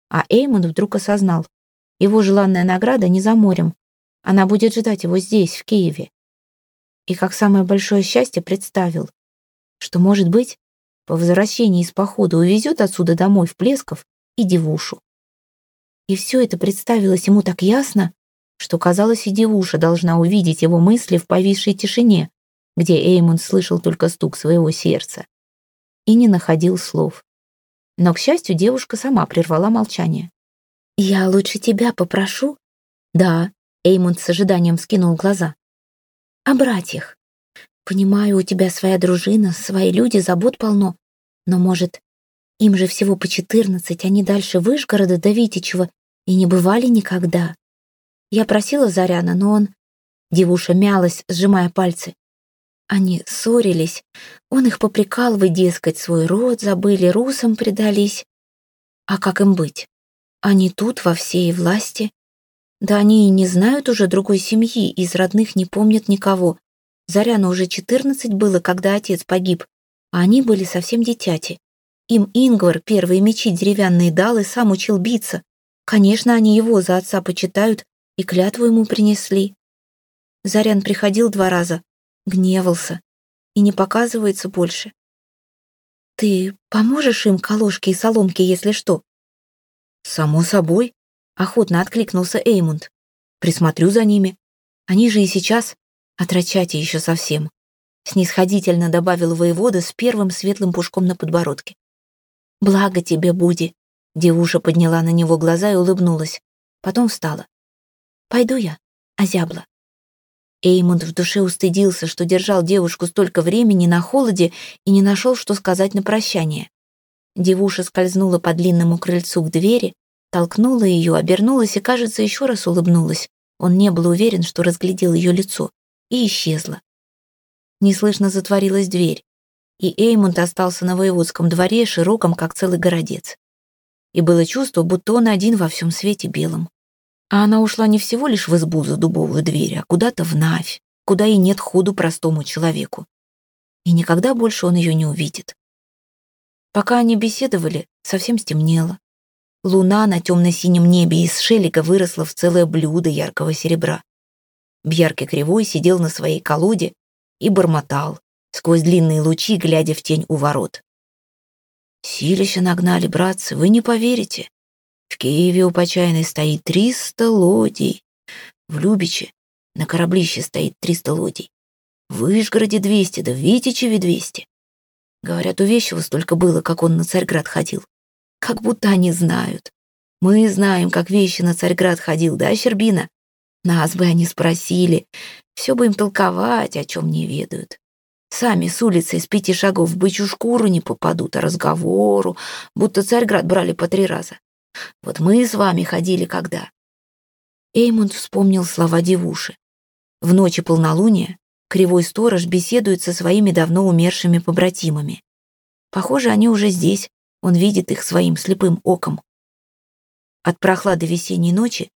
А Эймон вдруг осознал. Его желанная награда не за морем. Она будет ждать его здесь, в Киеве. И как самое большое счастье представил, что, может быть, по возвращении из похода увезет отсюда домой в Плесков и девушу. И все это представилось ему так ясно, что, казалось, и девуша должна увидеть его мысли в повисшей тишине, где Эймон слышал только стук своего сердца и не находил слов. Но, к счастью, девушка сама прервала молчание. «Я лучше тебя попрошу?» «Да», — Эймунд с ожиданием скинул глаза. «О братьях. Понимаю, у тебя своя дружина, свои люди, забот полно. Но, может, им же всего по четырнадцать, они дальше Вышгорода до Витичева и не бывали никогда. Я просила Заряна, но он...» Девуша мялась, сжимая пальцы. Они ссорились. Он их попрекал, вы, дескать, свой род забыли, русам предались. А как им быть? Они тут во всей власти. Да они и не знают уже другой семьи, из родных не помнят никого. Заряну уже четырнадцать было, когда отец погиб, а они были совсем детяти. Им Ингвар первые мечи деревянные дал и сам учил биться. Конечно, они его за отца почитают и клятву ему принесли. Зарян приходил два раза, гневался и не показывается больше. Ты поможешь им колошки и соломки, если что? Само собой, охотно откликнулся Эймунд. Присмотрю за ними. Они же и сейчас отрачате еще совсем. Снисходительно добавил воевода с первым светлым пушком на подбородке. «Благо тебе, Буди!» Девуша подняла на него глаза и улыбнулась. Потом встала. «Пойду я, озябла». Эймонд в душе устыдился, что держал девушку столько времени на холоде и не нашел, что сказать на прощание. Девуша скользнула по длинному крыльцу к двери, толкнула ее, обернулась и, кажется, еще раз улыбнулась. Он не был уверен, что разглядел ее лицо, и исчезла. Неслышно затворилась дверь, и Эймонд остался на воеводском дворе, широком, как целый городец. И было чувство, будто он один во всем свете белом. А она ушла не всего лишь в избу за дубовую дверь, а куда-то в Навь, куда и нет ходу простому человеку. И никогда больше он ее не увидит. Пока они беседовали, совсем стемнело. Луна на темно-синем небе из шелика выросла в целое блюдо яркого серебра. Бьярки Кривой сидел на своей колоде и бормотал, сквозь длинные лучи, глядя в тень у ворот. «Силища нагнали, братцы, вы не поверите. В Киеве у Почайной стоит триста лодий. В Любиче на кораблище стоит триста лодий. В Вышгороде двести, да в Витичеве двести. Говорят, у Вещева столько было, как он на Царьград ходил. Как будто они знают. Мы знаем, как вещи на Царьград ходил, да, Щербина? Нас бы они спросили, все бы им толковать, о чем не ведают. Сами с улицы из пяти шагов в бычью шкуру не попадут, а разговору, будто Царьград брали по три раза. Вот мы с вами ходили когда?» Эймунд вспомнил слова девуши. В ночи полнолуния кривой сторож беседует со своими давно умершими побратимами. Похоже, они уже здесь, он видит их своим слепым оком. От прохлады весенней ночи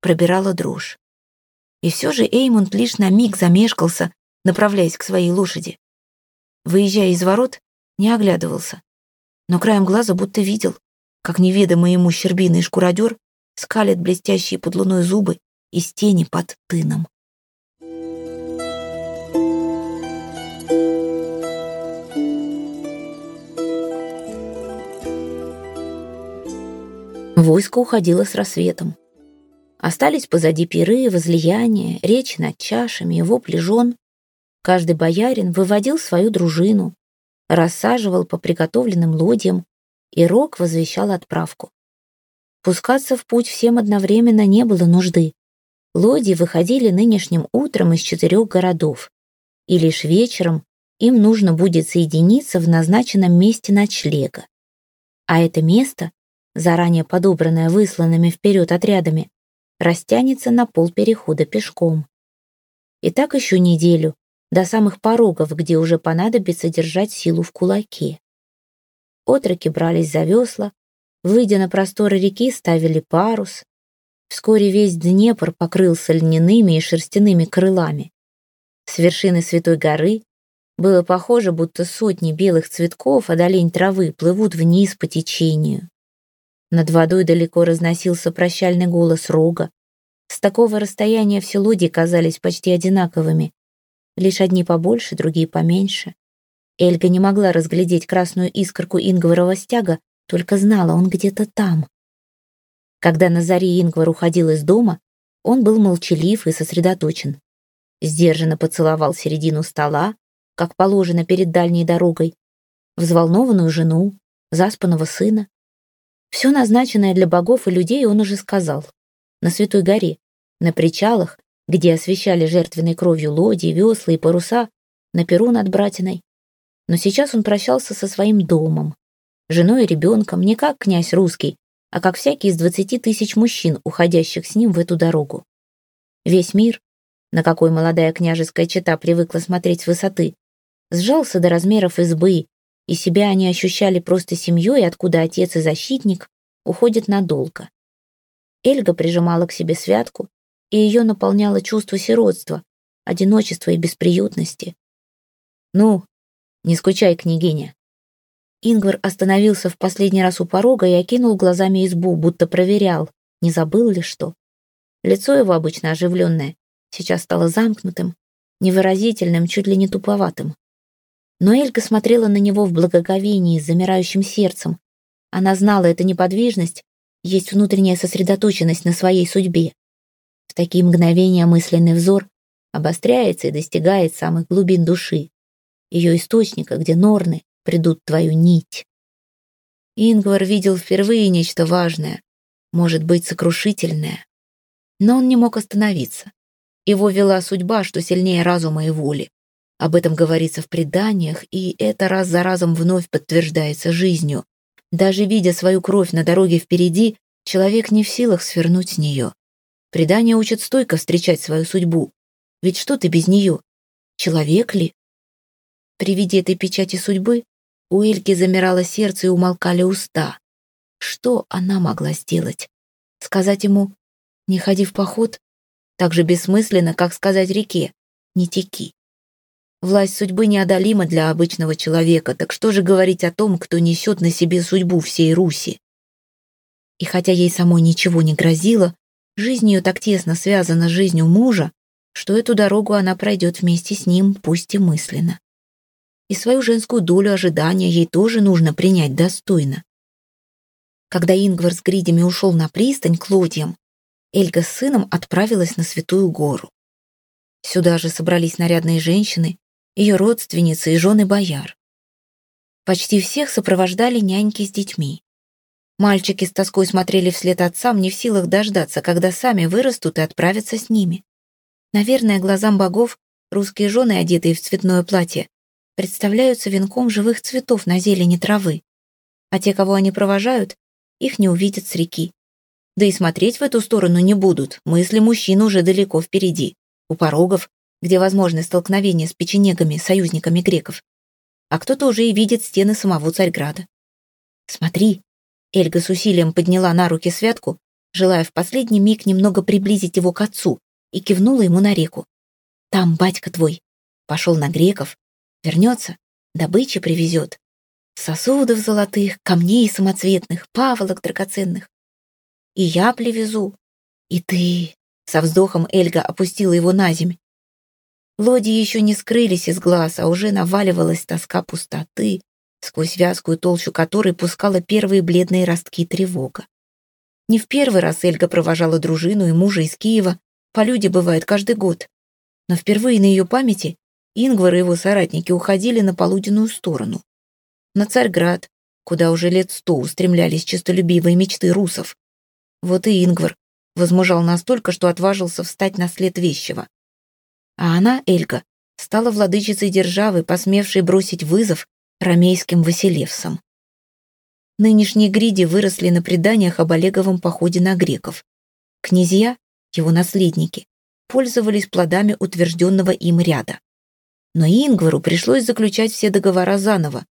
пробирала дрожь. И все же Эймунд лишь на миг замешкался, направляясь к своей лошади. Выезжая из ворот, не оглядывался, но краем глаза будто видел, как неведомый ему щербиный шкуродер скалит блестящие под луной зубы из тени под тыном. Войско уходило с рассветом. Остались позади пиры, возлияния, речь над чашами вопли жен. Каждый боярин выводил свою дружину, рассаживал по приготовленным лодьям, и Рок возвещал отправку. Пускаться в путь всем одновременно не было нужды. Лодьи выходили нынешним утром из четырех городов, и лишь вечером им нужно будет соединиться в назначенном месте ночлега. А это место, заранее подобранное высланными вперед отрядами, растянется на пол перехода пешком. И так еще неделю, до самых порогов, где уже понадобится держать силу в кулаке. Отроки брались за весла, выйдя на просторы реки, ставили парус. Вскоре весь Днепр покрылся льняными и шерстяными крылами. С вершины Святой горы было похоже, будто сотни белых цветков от олень травы плывут вниз по течению. Над водой далеко разносился прощальный голос рога. С такого расстояния все лодии казались почти одинаковыми. Лишь одни побольше, другие поменьше. Эльга не могла разглядеть красную искорку Ингварова стяга, только знала, он где-то там. Когда на заре Ингвар уходил из дома, он был молчалив и сосредоточен. Сдержанно поцеловал середину стола, как положено перед дальней дорогой, взволнованную жену, заспанного сына. Все назначенное для богов и людей он уже сказал. На Святой горе, на причалах, где освещали жертвенной кровью лодии, весла и паруса, на перу над Братиной. Но сейчас он прощался со своим домом, женой и ребенком, не как князь русский, а как всякий из двадцати тысяч мужчин, уходящих с ним в эту дорогу. Весь мир, на какой молодая княжеская чета привыкла смотреть с высоты, сжался до размеров избы, и себя они ощущали просто семьей, откуда отец и защитник уходят надолго. Эльга прижимала к себе святку, и ее наполняло чувство сиротства, одиночества и бесприютности. «Ну, не скучай, княгиня». Ингвар остановился в последний раз у порога и окинул глазами избу, будто проверял, не забыл ли что. Лицо его, обычно оживленное, сейчас стало замкнутым, невыразительным, чуть ли не туповатым. Но Элька смотрела на него в благоговении, с замирающим сердцем. Она знала, эта неподвижность есть внутренняя сосредоточенность на своей судьбе. В такие мгновения мысленный взор обостряется и достигает самых глубин души, ее источника, где норны придут твою нить. Ингвар видел впервые нечто важное, может быть, сокрушительное. Но он не мог остановиться. Его вела судьба, что сильнее разума и воли. Об этом говорится в преданиях, и это раз за разом вновь подтверждается жизнью. Даже видя свою кровь на дороге впереди, человек не в силах свернуть с нее. Предания учат стойко встречать свою судьбу. Ведь что ты без нее? Человек ли? При виде этой печати судьбы у Эльки замирало сердце и умолкали уста. Что она могла сделать? Сказать ему «не ходи в поход» так же бессмысленно, как сказать реке «не теки». Власть судьбы неодолима для обычного человека, так что же говорить о том, кто несет на себе судьбу всей Руси? И хотя ей самой ничего не грозило, жизнь ее так тесно связана с жизнью мужа, что эту дорогу она пройдет вместе с ним, пусть и мысленно. И свою женскую долю ожидания ей тоже нужно принять достойно. Когда Ингвар с гридями ушел на пристань к лодьям, Эльга с сыном отправилась на Святую Гору. Сюда же собрались нарядные женщины, ее родственницы и жены бояр. Почти всех сопровождали няньки с детьми. Мальчики с тоской смотрели вслед отцам, не в силах дождаться, когда сами вырастут и отправятся с ними. Наверное, глазам богов русские жены, одетые в цветное платье, представляются венком живых цветов на зелени травы. А те, кого они провожают, их не увидят с реки. Да и смотреть в эту сторону не будут, мысли мужчин уже далеко впереди, у порогов, где возможны столкновения с печенегами, союзниками греков. А кто-то уже и видит стены самого Царьграда. «Смотри!» Эльга с усилием подняла на руки святку, желая в последний миг немного приблизить его к отцу, и кивнула ему на реку. «Там батька твой. Пошел на греков. Вернется, добычи привезет. Сосудов золотых, камней самоцветных, паволок драгоценных. И я привезу. И ты...» Со вздохом Эльга опустила его на земь. Лоди еще не скрылись из глаз, а уже наваливалась тоска пустоты, сквозь вязкую толщу которой пускала первые бледные ростки тревога. Не в первый раз Эльга провожала дружину и мужа из Киева, по люди бывает каждый год. Но впервые на ее памяти Ингвар и его соратники уходили на полуденную сторону. На Царьград, куда уже лет сто устремлялись честолюбивые мечты русов. Вот и Ингвар возмужал настолько, что отважился встать на след вещего. А она, Эльга, стала владычицей державы, посмевшей бросить вызов ромейским Василевсам. Нынешние гриди выросли на преданиях об Олеговом походе на греков. Князья его наследники, пользовались плодами утвержденного им ряда. Но Ингвару пришлось заключать все договора заново,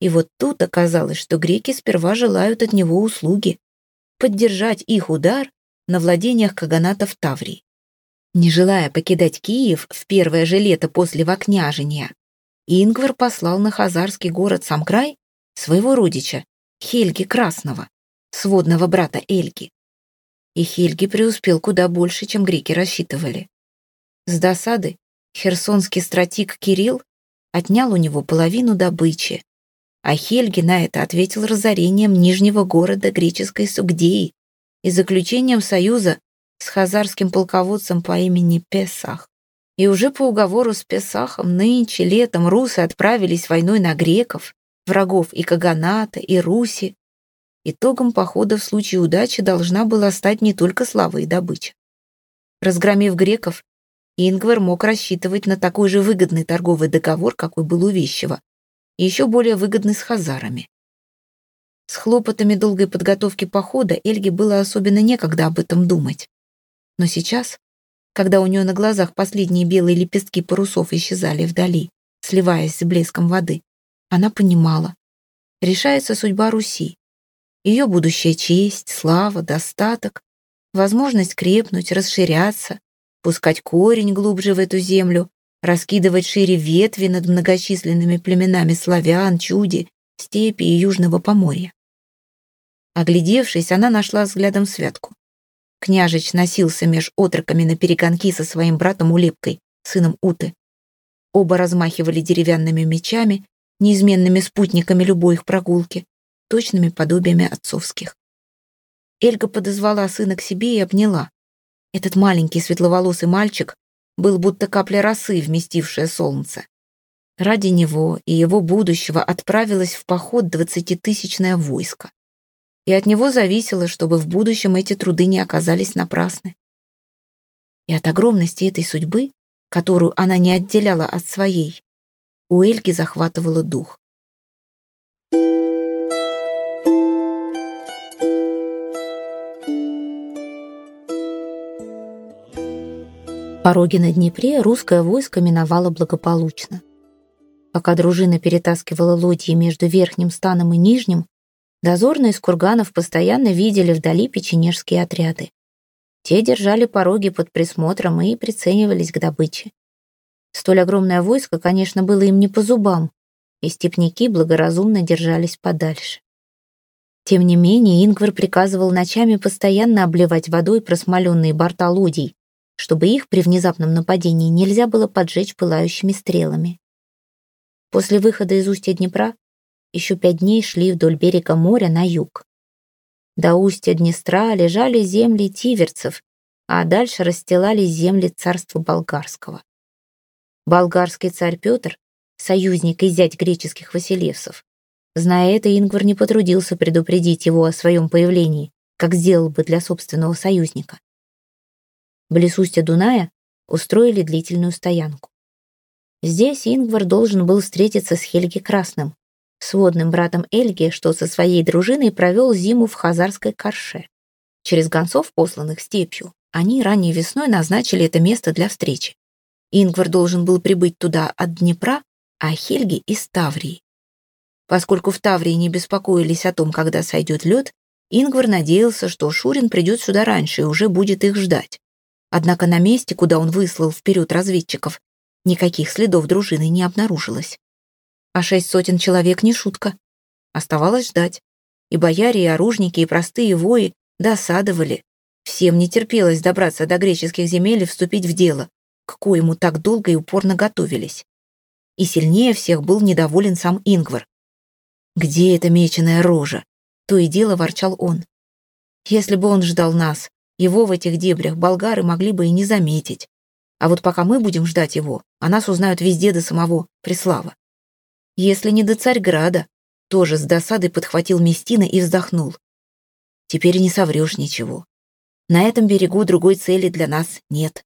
и вот тут оказалось, что греки сперва желают от него услуги, поддержать их удар на владениях Каганата в Таврии. Не желая покидать Киев в первое же лето после вокняжения, Ингвар послал на хазарский город Самкрай своего родича, Хельги Красного, сводного брата Эльги и Хельги преуспел куда больше, чем греки рассчитывали. С досады херсонский стратик Кирилл отнял у него половину добычи, а Хельги на это ответил разорением нижнего города греческой Сугдеи и заключением союза с хазарским полководцем по имени Песах. И уже по уговору с Песахом нынче летом русы отправились войной на греков, врагов и Каганата, и Руси, Итогом похода в случае удачи должна была стать не только слава и добыча. Разгромив греков, Ингвар мог рассчитывать на такой же выгодный торговый договор, какой был у Вещева, и еще более выгодный с хазарами. С хлопотами долгой подготовки похода Эльге было особенно некогда об этом думать. Но сейчас, когда у нее на глазах последние белые лепестки парусов исчезали вдали, сливаясь с блеском воды, она понимала, решается судьба Руси, ее будущая честь, слава, достаток, возможность крепнуть, расширяться, пускать корень глубже в эту землю, раскидывать шире ветви над многочисленными племенами славян, чуди, степи и южного поморья. Оглядевшись, она нашла взглядом святку. Княжич носился меж отроками на перегонки со своим братом Улепкой, сыном Уты. Оба размахивали деревянными мечами, неизменными спутниками любой их прогулки, точными подобиями отцовских. Эльга подозвала сына к себе и обняла. Этот маленький светловолосый мальчик был будто капля росы, вместившая солнце. Ради него и его будущего отправилось в поход двадцатитысячное войско. И от него зависело, чтобы в будущем эти труды не оказались напрасны. И от огромности этой судьбы, которую она не отделяла от своей, у Эльги захватывало дух. Пороги на Днепре русское войско миновало благополучно. Пока дружина перетаскивала лодьи между верхним станом и нижним, дозорные из курганов постоянно видели вдали печенежские отряды. Те держали пороги под присмотром и приценивались к добыче. Столь огромное войско, конечно, было им не по зубам, и степняки благоразумно держались подальше. Тем не менее, Ингвар приказывал ночами постоянно обливать водой просмоленные борта лодий, чтобы их при внезапном нападении нельзя было поджечь пылающими стрелами. После выхода из устья Днепра еще пять дней шли вдоль берега моря на юг. До устья Днестра лежали земли тиверцев, а дальше расстилались земли царства болгарского. Болгарский царь Петр, союзник и зять греческих василевсов, Зная это, Ингвар не потрудился предупредить его о своем появлении, как сделал бы для собственного союзника. Близ устья Дуная устроили длительную стоянку. Здесь Ингвар должен был встретиться с Хельги Красным, сводным братом Эльги, что со своей дружиной провел зиму в Хазарской Карше. Через гонцов, посланных степью, они ранней весной назначили это место для встречи. Ингвар должен был прибыть туда от Днепра, а Хельги — из Таврии. Поскольку в Таврии не беспокоились о том, когда сойдет лед, Ингвар надеялся, что Шурин придет сюда раньше и уже будет их ждать. Однако на месте, куда он выслал вперед разведчиков, никаких следов дружины не обнаружилось. А шесть сотен человек не шутка. Оставалось ждать. И бояре, и оружники, и простые вои досадовали. Всем не терпелось добраться до греческих земель и вступить в дело, к коему так долго и упорно готовились. И сильнее всех был недоволен сам Ингвар. «Где эта меченая рожа?» То и дело ворчал он. Если бы он ждал нас, его в этих дебрях болгары могли бы и не заметить. А вот пока мы будем ждать его, о нас узнают везде до самого Преслава. Если не до Царьграда, тоже с досадой подхватил Местина и вздохнул. Теперь не соврешь ничего. На этом берегу другой цели для нас нет.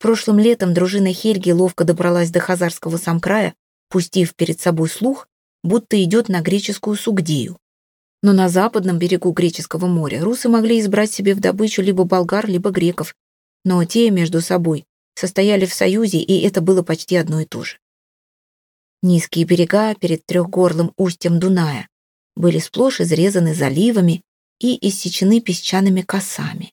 Прошлым летом дружина Хельги ловко добралась до Хазарского самкрая, пустив перед собой слух, будто идет на греческую Сугдию. Но на западном берегу Греческого моря русы могли избрать себе в добычу либо болгар, либо греков, но те между собой состояли в союзе, и это было почти одно и то же. Низкие берега перед трехгорлым устьем Дуная были сплошь изрезаны заливами и иссечены песчаными косами.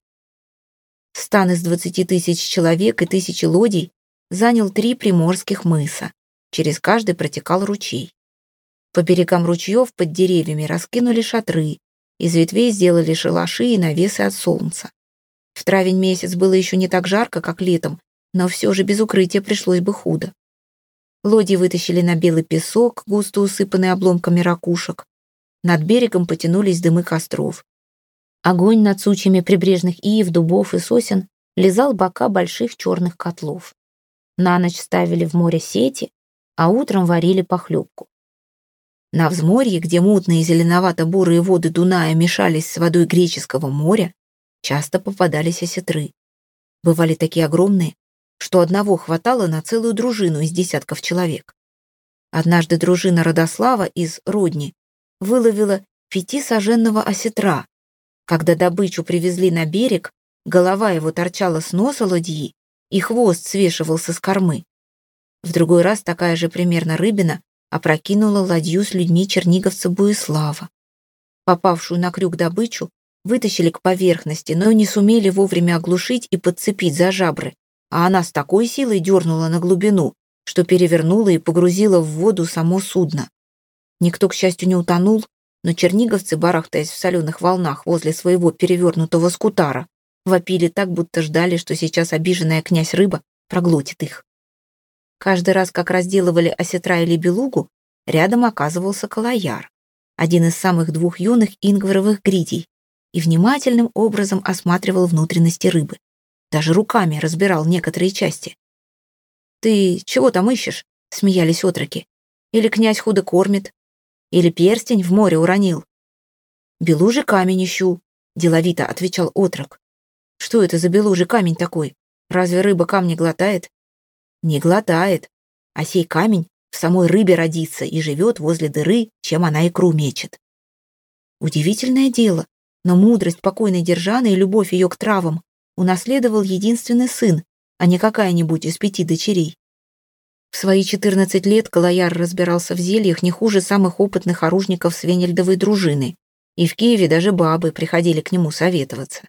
Стан из двадцати тысяч человек и тысячи лодий занял три приморских мыса. Через каждый протекал ручей. По берегам ручьев под деревьями раскинули шатры, из ветвей сделали шалаши и навесы от солнца. В травень месяц было еще не так жарко, как летом, но все же без укрытия пришлось бы худо. Лодьи вытащили на белый песок, густо усыпанный обломками ракушек. Над берегом потянулись дымы костров. Огонь над сучьями прибрежных ив, дубов и сосен лизал бока больших черных котлов. На ночь ставили в море сети, а утром варили похлебку. На взморье, где мутные зеленовато-бурые воды Дуная мешались с водой Греческого моря, часто попадались осетры. Бывали такие огромные, что одного хватало на целую дружину из десятков человек. Однажды дружина Родослава из Родни выловила пятисоженного осетра, когда добычу привезли на берег, голова его торчала с носа ладьи, и хвост свешивался с кормы. В другой раз такая же примерно рыбина опрокинула ладью с людьми черниговца Буислава. Попавшую на крюк добычу вытащили к поверхности, но не сумели вовремя оглушить и подцепить за жабры, а она с такой силой дернула на глубину, что перевернула и погрузила в воду само судно. Никто, к счастью, не утонул, но черниговцы, барахтаясь в соленых волнах возле своего перевернутого скутара, вопили так, будто ждали, что сейчас обиженная князь-рыба проглотит их. Каждый раз, как разделывали осетра или белугу, рядом оказывался калаяр, один из самых двух юных ингваровых гридей, и внимательным образом осматривал внутренности рыбы. Даже руками разбирал некоторые части. «Ты чего там ищешь?» — смеялись отроки. «Или князь худо кормит, или перстень в море уронил?» «Белужий камень ищу», — деловито отвечал отрок. «Что это за белужий камень такой? Разве рыба камни глотает?» «Не глотает, а сей камень в самой рыбе родится и живет возле дыры, чем она икру мечет». Удивительное дело, но мудрость покойной Держаны и любовь ее к травам унаследовал единственный сын, а не какая-нибудь из пяти дочерей. В свои 14 лет Калаяр разбирался в зельях не хуже самых опытных оружников Свенельдовой дружины, и в Киеве даже бабы приходили к нему советоваться.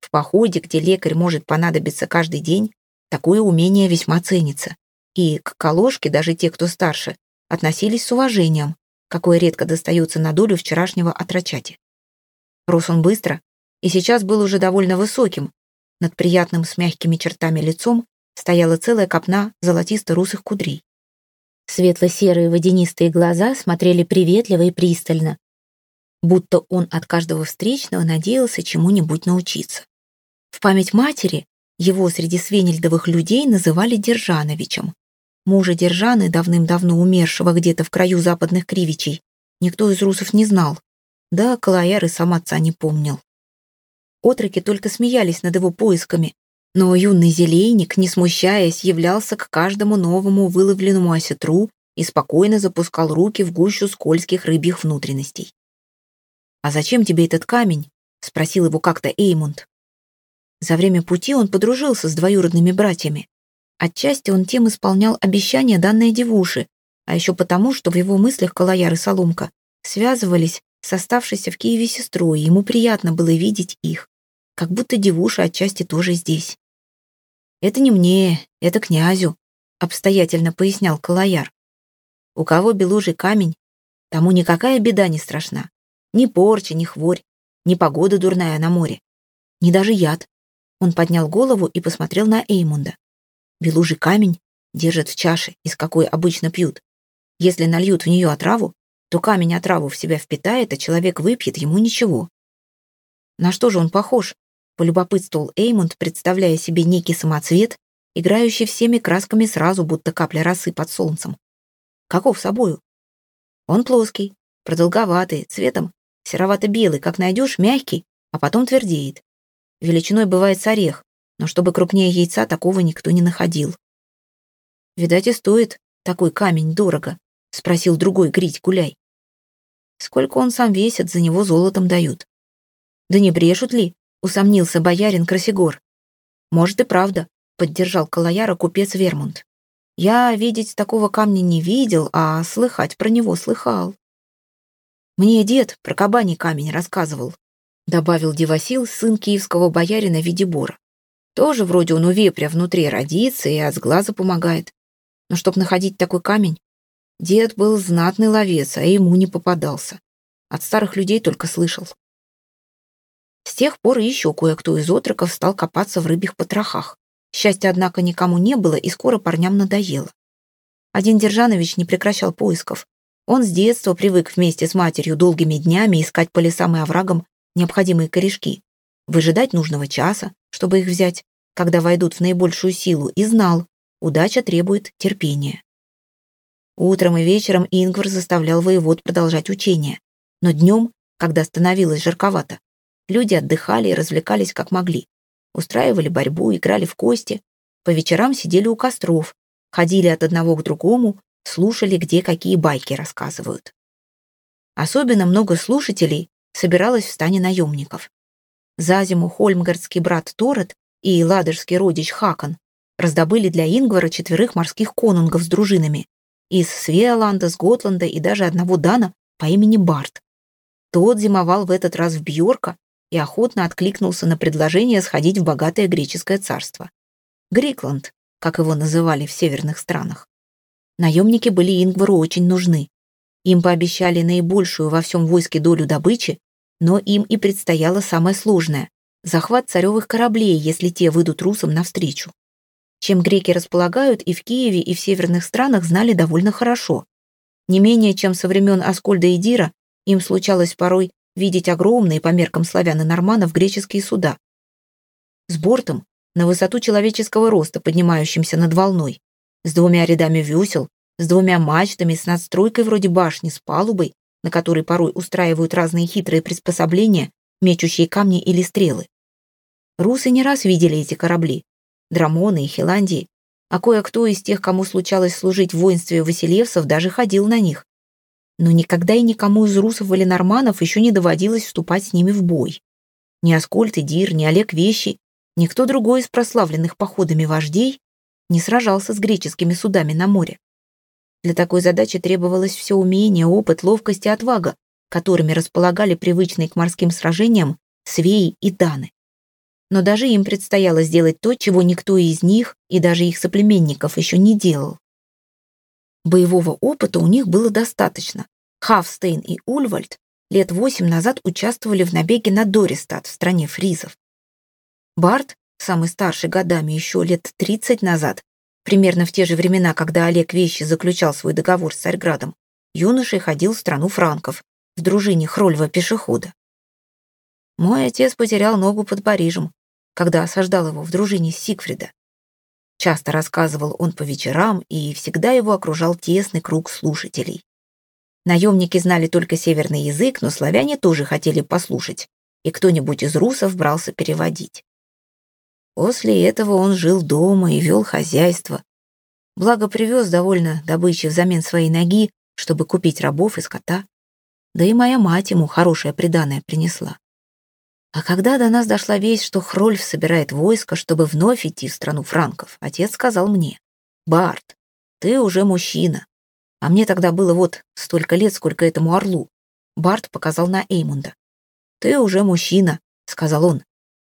В походе, где лекарь может понадобиться каждый день, такое умение весьма ценится, и к Калошке даже те, кто старше, относились с уважением, какое редко достается на долю вчерашнего отрочати. Рос он быстро, и сейчас был уже довольно высоким. Над приятным с мягкими чертами лицом стояла целая копна золотисто-русых кудрей. Светло-серые водянистые глаза смотрели приветливо и пристально, будто он от каждого встречного надеялся чему-нибудь научиться. В память матери его среди свенельдовых людей называли Держановичем. Мужа Держаны, давным-давно умершего где-то в краю западных Кривичей, никто из русов не знал. Да, Калаяр и сам отца не помнил. Отроки только смеялись над его поисками, но юный зелейник, не смущаясь, являлся к каждому новому выловленному осетру и спокойно запускал руки в гущу скользких рыбьих внутренностей. «А зачем тебе этот камень?» — спросил его как-то Эймунд. За время пути он подружился с двоюродными братьями. Отчасти он тем исполнял обещание, данное девуши, а еще потому, что в его мыслях Калаяр и Соломка связывались с оставшейся в Киеве сестрой, и ему приятно было видеть их, как будто девуша отчасти тоже здесь. «Это не мне, это князю», — обстоятельно пояснял Калаяр. «У кого белужий камень, тому никакая беда не страшна. Ни порча, ни хворь, ни погода дурная на море, ни даже яд. Он поднял голову и посмотрел на Эймунда. Белужий камень держат в чаше, из какой обычно пьют. Если нальют в нее отраву, то камень отраву в себя впитает, а человек выпьет, ему ничего. На что же он похож? Полюбопытствовал Эймунд, представляя себе некий самоцвет, играющий всеми красками сразу, будто капля росы под солнцем. Каков собою? Он плоский, продолговатый, цветом серовато-белый, как найдешь, мягкий, а потом твердеет. Величиной бывает с орех, но чтобы крупнее яйца, такого никто не находил. «Видать, и стоит такой камень дорого», — спросил другой Грить Гуляй. «Сколько он сам весит, за него золотом дают». «Да не брешут ли?» — усомнился боярин Красигор. «Может, и правда», — поддержал Калаяра купец Вермунд. «Я видеть такого камня не видел, а слыхать про него слыхал». «Мне дед про кабаний камень рассказывал», добавил Девасил, сын киевского боярина Видибора. Тоже вроде он у вепря внутри родится и от сглаза помогает. Но чтоб находить такой камень, дед был знатный ловец, а ему не попадался. От старых людей только слышал. С тех пор еще кое-кто из отроков стал копаться в рыбьих потрохах. Счастья, однако, никому не было, и скоро парням надоело. Один Держанович не прекращал поисков. Он с детства привык вместе с матерью долгими днями искать по лесам и оврагам необходимые корешки, выжидать нужного часа, чтобы их взять, когда войдут в наибольшую силу, и знал, удача требует терпения. Утром и вечером Ингвар заставлял воевод продолжать учение, но днем, когда становилось жарковато, люди отдыхали и развлекались как могли. Устраивали борьбу, играли в кости, по вечерам сидели у костров, ходили от одного к другому, слушали, где какие байки рассказывают. Особенно много слушателей собиралась в стане наемников. За зиму хольмгардский брат Торет и ладожский родич Хакон раздобыли для Ингвара четверых морских конунгов с дружинами из Свеоланда, с Готланда и даже одного Дана по имени Барт. Тот зимовал в этот раз в Бьорка и охотно откликнулся на предложение сходить в богатое греческое царство. Грикланд, как его называли в северных странах. Наемники были Ингвару очень нужны. Им пообещали наибольшую во всем войске долю добычи, но им и предстояло самое сложное — захват царевых кораблей, если те выйдут русам навстречу. Чем греки располагают и в Киеве, и в северных странах знали довольно хорошо. Не менее чем со времен Аскольда и Дира им случалось порой видеть огромные по меркам славян и норманов греческие суда. С бортом, на высоту человеческого роста, поднимающимся над волной, с двумя рядами весел, с двумя мачтами, с надстройкой вроде башни, с палубой, на которой порой устраивают разные хитрые приспособления, мечущие камни или стрелы. Русы не раз видели эти корабли, Драмоны и Хиландии, а кое-кто из тех, кому случалось служить в воинстве Василевсов, даже ходил на них. Но никогда и никому из русов или норманов еще не доводилось вступать с ними в бой. Ни Аскольд и Дир, ни Олег Вещий, никто другой из прославленных походами вождей не сражался с греческими судами на море. Для такой задачи требовалось все умение, опыт, ловкость и отвага, которыми располагали привычные к морским сражениям свеи и даны. Но даже им предстояло сделать то, чего никто из них и даже их соплеменников еще не делал. Боевого опыта у них было достаточно. Хавстейн и Ульвальд лет восемь назад участвовали в набеге на Дористат в стране фризов. Барт, самый старший годами еще лет тридцать назад, Примерно в те же времена, когда Олег Вещи заключал свой договор с Царьградом, юношей ходил в страну франков, в дружине Хрольва-пешехода. Мой отец потерял ногу под Парижем, когда осаждал его в дружине Сигфрида. Часто рассказывал он по вечерам, и всегда его окружал тесный круг слушателей. Наемники знали только северный язык, но славяне тоже хотели послушать, и кто-нибудь из русов брался переводить. После этого он жил дома и вел хозяйство. Благо привез довольно добычи взамен своей ноги, чтобы купить рабов и скота. Да и моя мать ему хорошее приданое принесла. А когда до нас дошла весть, что Хрольф собирает войско, чтобы вновь идти в страну франков, отец сказал мне, «Барт, ты уже мужчина». А мне тогда было вот столько лет, сколько этому орлу. Барт показал на Эймунда. «Ты уже мужчина», — сказал он.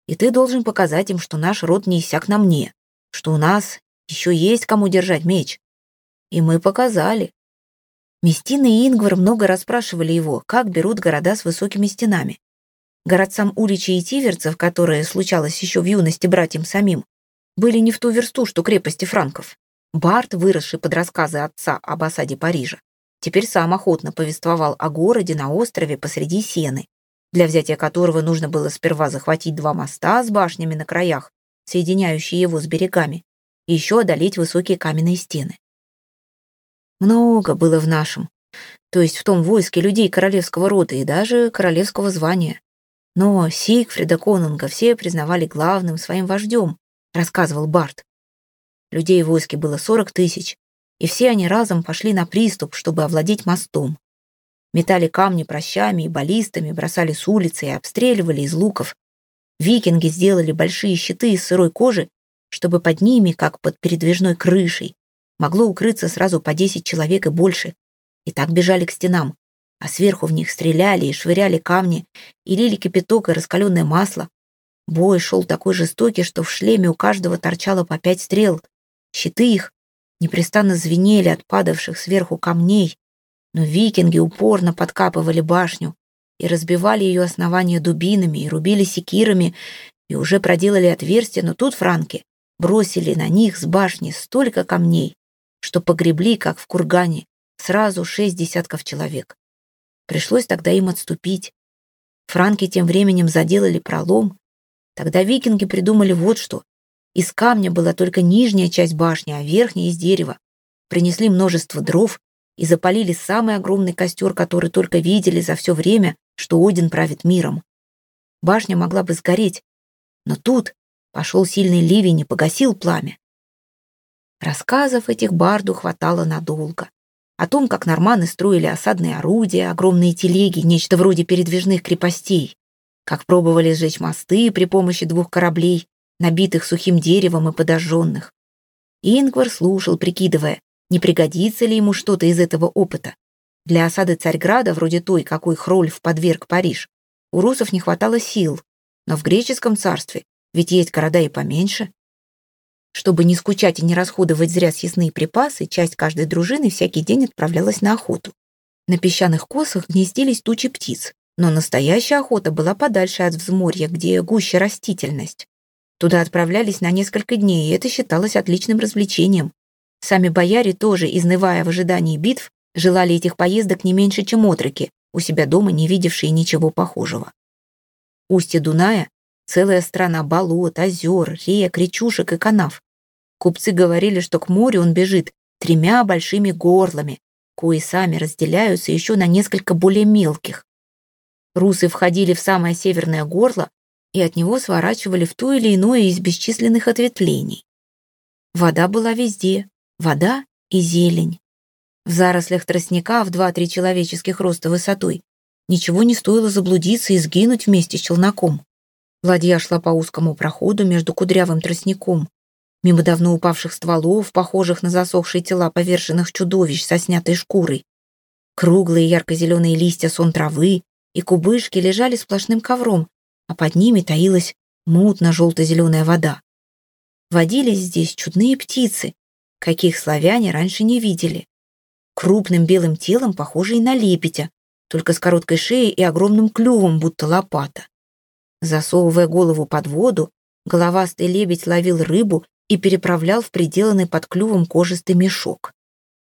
«И ты должен показать им, что наш род не иссяк на мне, что у нас еще есть кому держать меч». И мы показали. Местина и Ингвар много расспрашивали его, как берут города с высокими стенами. Городцам Уличи и Тиверцев, которые случалось еще в юности братьям самим, были не в ту версту, что крепости франков. Барт, выросший под рассказы отца об осаде Парижа, теперь сам охотно повествовал о городе на острове посреди Сены, для взятия которого нужно было сперва захватить два моста с башнями на краях, соединяющие его с берегами, и еще одолеть высокие каменные стены. Много было в нашем, то есть в том войске людей королевского рода и даже королевского звания. Но Сигфрида Конунга все признавали главным своим вождем, рассказывал Барт. Людей в войске было сорок тысяч, и все они разом пошли на приступ, чтобы овладеть мостом. Метали камни прощами и баллистами, бросали с улицы и обстреливали из луков. Викинги сделали большие щиты из сырой кожи, чтобы под ними, как под передвижной крышей, Могло укрыться сразу по десять человек и больше. И так бежали к стенам, а сверху в них стреляли и швыряли камни, и лили кипяток и раскаленное масло. Бой шел такой жестокий, что в шлеме у каждого торчало по пять стрел. Щиты их непрестанно звенели от падавших сверху камней, но викинги упорно подкапывали башню и разбивали ее основание дубинами и рубили секирами, и уже проделали отверстия, но тут франки бросили на них с башни столько камней, что погребли, как в кургане, сразу шесть десятков человек. Пришлось тогда им отступить. Франки тем временем заделали пролом. Тогда викинги придумали вот что. Из камня была только нижняя часть башни, а верхняя — из дерева. Принесли множество дров и запалили самый огромный костер, который только видели за все время, что Один правит миром. Башня могла бы сгореть, но тут пошел сильный ливень и погасил пламя. Рассказов этих барду хватало надолго. О том, как норманы строили осадные орудия, огромные телеги, нечто вроде передвижных крепостей, как пробовали сжечь мосты при помощи двух кораблей, набитых сухим деревом и подожженных. Ингвар слушал, прикидывая, не пригодится ли ему что-то из этого опыта. Для осады Царьграда, вроде той, какой Хрольф подверг Париж, у русов не хватало сил, но в греческом царстве ведь есть города и поменьше. Чтобы не скучать и не расходовать зря съестные припасы, часть каждой дружины всякий день отправлялась на охоту. На песчаных косах гнездились тучи птиц, но настоящая охота была подальше от взморья, где гуще растительность. Туда отправлялись на несколько дней, и это считалось отличным развлечением. Сами бояре тоже, изнывая в ожидании битв, желали этих поездок не меньше, чем отроки, у себя дома не видевшие ничего похожего. Устье Дуная — целая страна болот, озер, рек, речушек и канав. Купцы говорили, что к морю он бежит тремя большими горлами, кои сами разделяются еще на несколько более мелких. Русы входили в самое северное горло и от него сворачивали в то или иное из бесчисленных ответвлений. Вода была везде, вода и зелень. В зарослях тростника в два-три человеческих роста высотой ничего не стоило заблудиться и сгинуть вместе с челноком. Ладья шла по узкому проходу между кудрявым тростником, мимо давно упавших стволов, похожих на засохшие тела поверженных чудовищ со снятой шкурой. Круглые ярко-зеленые листья сон травы и кубышки лежали сплошным ковром, а под ними таилась мутно-желто-зеленая вода. Водились здесь чудные птицы, каких славяне раньше не видели. Крупным белым телом, похожие на лепетя, только с короткой шеей и огромным клювом, будто лопата. Засовывая голову под воду, головастый лебедь ловил рыбу и переправлял в приделанный под клювом кожистый мешок.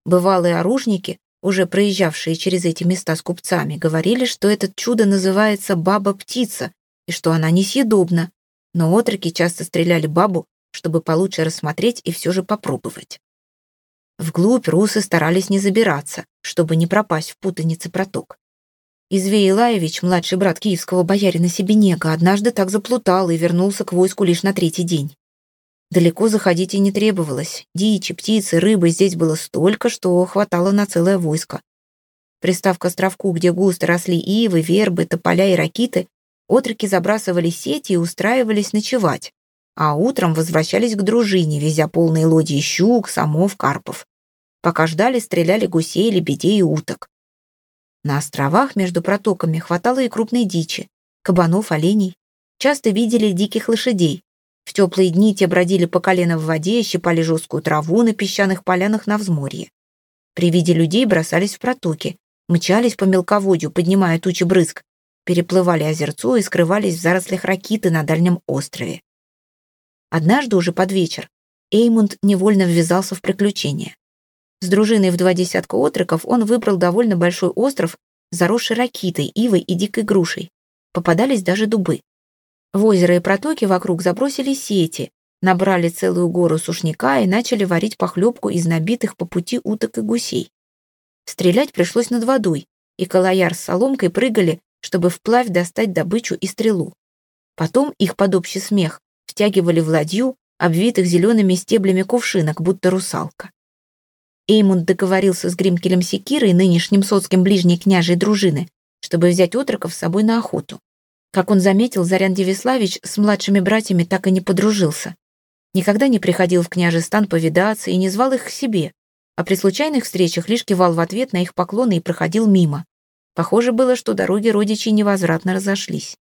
Бывалые оружники, уже проезжавшие через эти места с купцами, говорили, что это чудо называется баба-птица и что она несъедобна, но отроки часто стреляли бабу, чтобы получше рассмотреть и все же попробовать. Вглубь русы старались не забираться, чтобы не пропасть в путанице проток. Извей Илаевич, младший брат киевского боярина Себенека, однажды так заплутал и вернулся к войску лишь на третий день. Далеко заходить и не требовалось. Дичи, птицы, рыбы здесь было столько, что хватало на целое войско. Пристав к островку, где густо росли ивы, вербы, тополя и ракиты, отроки забрасывали сети и устраивались ночевать, а утром возвращались к дружине, везя полные лодии щук, самов, карпов. Пока ждали, стреляли гусей, лебедей и уток. На островах между протоками хватало и крупной дичи, кабанов, оленей. Часто видели диких лошадей. В теплые дни те бродили по колено в воде, щипали жесткую траву на песчаных полянах на взморье. При виде людей бросались в протоки, мчались по мелководью, поднимая тучи брызг, переплывали озерцо и скрывались в зарослях ракиты на дальнем острове. Однажды уже под вечер Эймунд невольно ввязался в приключение. С дружиной в два десятка отроков он выбрал довольно большой остров, заросший ракитой, ивой и дикой грушей. Попадались даже дубы. В озеро и протоки вокруг забросили сети, набрали целую гору сушняка и начали варить похлебку из набитых по пути уток и гусей. Стрелять пришлось над водой, и колояр с соломкой прыгали, чтобы вплавь достать добычу и стрелу. Потом их под общий смех втягивали в ладью, обвитых зелеными стеблями кувшинок, будто русалка. Эймунд договорился с Гримкелем Секирой, нынешним соцким ближней княжей дружины, чтобы взять отроков с собой на охоту. Как он заметил, Зарян Девиславич с младшими братьями так и не подружился. Никогда не приходил в княжестан повидаться и не звал их к себе, а при случайных встречах лишь кивал в ответ на их поклоны и проходил мимо. Похоже было, что дороги родичей невозвратно разошлись.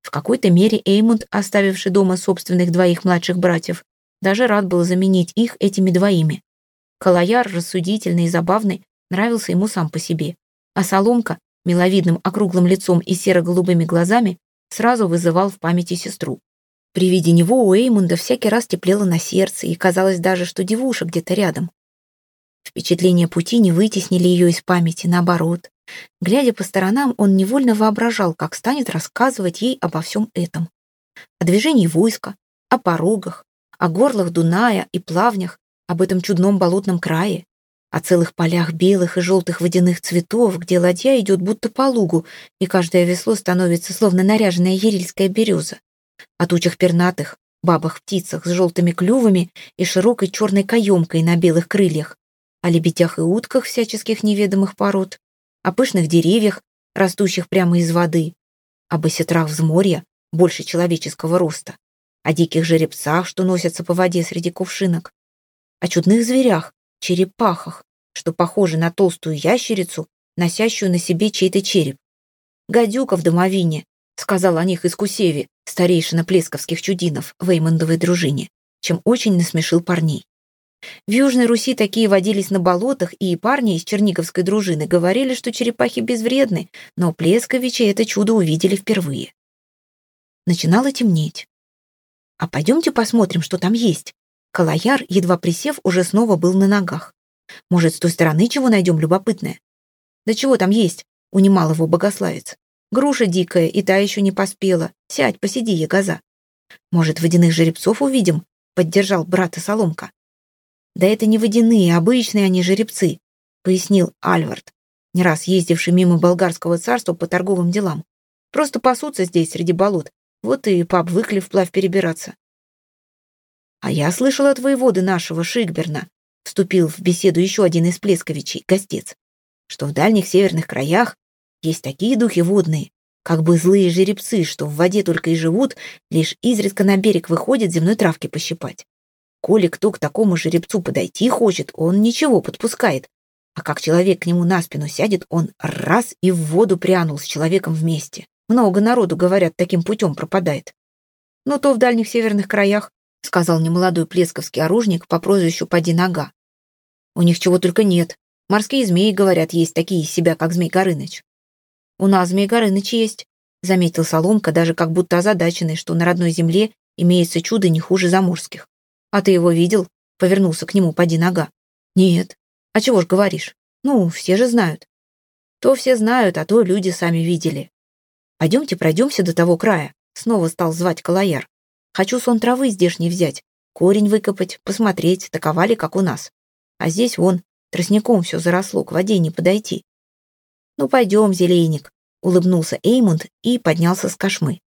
В какой-то мере Эймунд, оставивший дома собственных двоих младших братьев, даже рад был заменить их этими двоими. Калаяр, рассудительный и забавный, нравился ему сам по себе. А Соломка, миловидным округлым лицом и серо-голубыми глазами, сразу вызывал в памяти сестру. При виде него у Эймунда всякий раз теплело на сердце, и казалось даже, что девуша где-то рядом. Впечатления пути не вытеснили ее из памяти, наоборот. Глядя по сторонам, он невольно воображал, как станет рассказывать ей обо всем этом. О движении войска, о порогах, о горлах Дуная и плавнях, об этом чудном болотном крае, о целых полях белых и желтых водяных цветов, где ладья идет будто по лугу, и каждое весло становится словно наряженная ерильская береза, о тучах пернатых, бабах-птицах с желтыми клювами и широкой черной каемкой на белых крыльях, о лебедях и утках всяческих неведомых пород, о пышных деревьях, растущих прямо из воды, об осетрах взморья, больше человеческого роста, о диких жеребцах, что носятся по воде среди кувшинок, о чудных зверях, черепахах, что похожи на толстую ящерицу, носящую на себе чей-то череп. «Гадюка в домовине», — сказал о них из Кусеви, старейшина плесковских чудинов в Эймондовой дружине, чем очень насмешил парней. В Южной Руси такие водились на болотах, и парни из черниговской дружины говорили, что черепахи безвредны, но плесковичи это чудо увидели впервые. Начинало темнеть. «А пойдемте посмотрим, что там есть», Калаяр, едва присев, уже снова был на ногах. «Может, с той стороны чего найдем любопытное?» «Да чего там есть?» — унимал его богославец. «Груша дикая, и та еще не поспела. Сядь, посиди, ягоза». «Может, водяных жеребцов увидим?» — поддержал брата Соломка. «Да это не водяные, обычные они жеребцы», — пояснил Альвард, не раз ездивший мимо болгарского царства по торговым делам. «Просто пасутся здесь, среди болот. Вот и пообвыкли вплавь перебираться. «А я слышал от воеводы нашего Шигберна», вступил в беседу еще один из Плесковичей, гостец, что в дальних северных краях есть такие духи водные, как бы злые жеребцы, что в воде только и живут, лишь изредка на берег выходят земной травки пощипать. Коли кто к такому жеребцу подойти хочет, он ничего подпускает, а как человек к нему на спину сядет, он раз и в воду прянул с человеком вместе. Много народу, говорят, таким путем пропадает. Но то в дальних северных краях, сказал немолодой плесковский оружник по прозвищу Поди Нога. У них чего только нет. Морские змеи, говорят, есть такие из себя, как Змей Горыныч. У нас Змей Горыныч есть, заметил Соломка, даже как будто озадаченный, что на родной земле имеется чудо не хуже заморских. А ты его видел? Повернулся к нему Поди Нога. Нет. А чего ж говоришь? Ну, все же знают. То все знают, а то люди сами видели. Пойдемте пройдемся до того края. Снова стал звать Калаяр. Хочу сон травы здешней взять, корень выкопать, посмотреть, таковали, как у нас. А здесь вон, Тростником все заросло, к воде не подойти. «Ну, пойдем, зелейник», — улыбнулся Эймунд и поднялся с кошмы.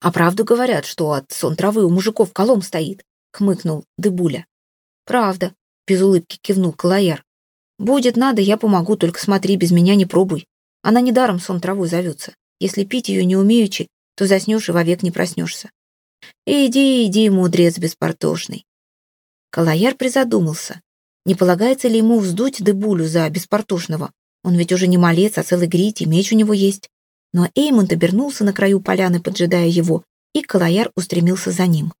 «А правду говорят, что от сон травы у мужиков колом стоит», — хмыкнул Дебуля. «Правда», — без улыбки кивнул Калаяр. «Будет надо, я помогу, только смотри, без меня не пробуй. Она недаром сон травой зовется. Если пить ее не умеючи, то заснешь и вовек не проснешься. Иди, иди, мудрец беспортошный. Калаяр призадумался. Не полагается ли ему вздуть Дебулю за беспортошного? Он ведь уже не малец, а целый грить, и меч у него есть. Но Эймонд обернулся на краю поляны, поджидая его, и Калаяр устремился за ним.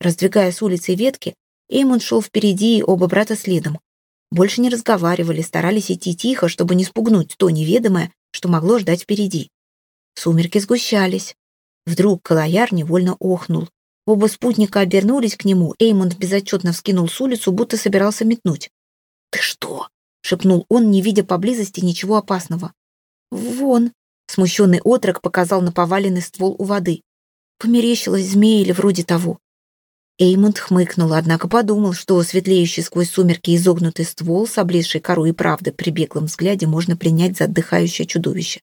Раздвигая с улицы ветки, Эймонд шел впереди, и оба брата следом. Больше не разговаривали, старались идти тихо, чтобы не спугнуть то неведомое, что могло ждать впереди. Сумерки сгущались. Вдруг Калаяр невольно охнул. Оба спутника обернулись к нему, Эймонд безотчетно вскинул с улицу, будто собирался метнуть. «Ты что?» — шепнул он, не видя поблизости ничего опасного. «Вон!» — смущенный отрок показал на поваленный ствол у воды. Померещилась змея или вроде того. Эймонд хмыкнул, однако подумал, что светлеющий сквозь сумерки изогнутый ствол с облезшей корой и правды при беглом взгляде можно принять за отдыхающее чудовище.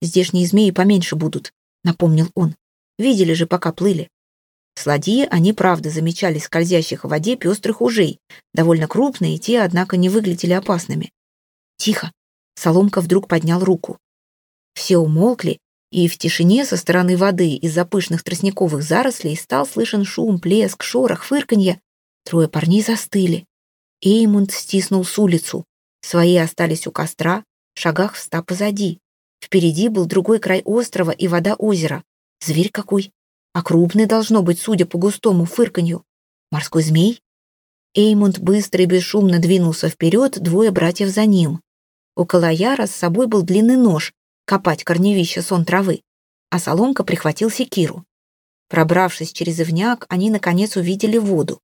«Здешние змеи поменьше будут», — напомнил он. «Видели же, пока плыли». Сладьи они, правда, замечали скользящих в воде пестрых ужей, довольно крупные, те, однако, не выглядели опасными. «Тихо!» — Соломка вдруг поднял руку. Все умолкли, и в тишине со стороны воды из-за пышных тростниковых зарослей стал слышен шум, плеск, шорох, фырканье. Трое парней застыли. Эймунд стиснул с улицу. Свои остались у костра, в шагах в ста позади. Впереди был другой край острова и вода озера. Зверь какой! А крупный должно быть, судя по густому фырканью. Морской змей? Эймунд быстро и бесшумно двинулся вперед, двое братьев за ним. У Калаяра с собой был длинный нож, копать корневища сон травы, а Соломка прихватил секиру. Пробравшись через ивняк, они, наконец, увидели воду.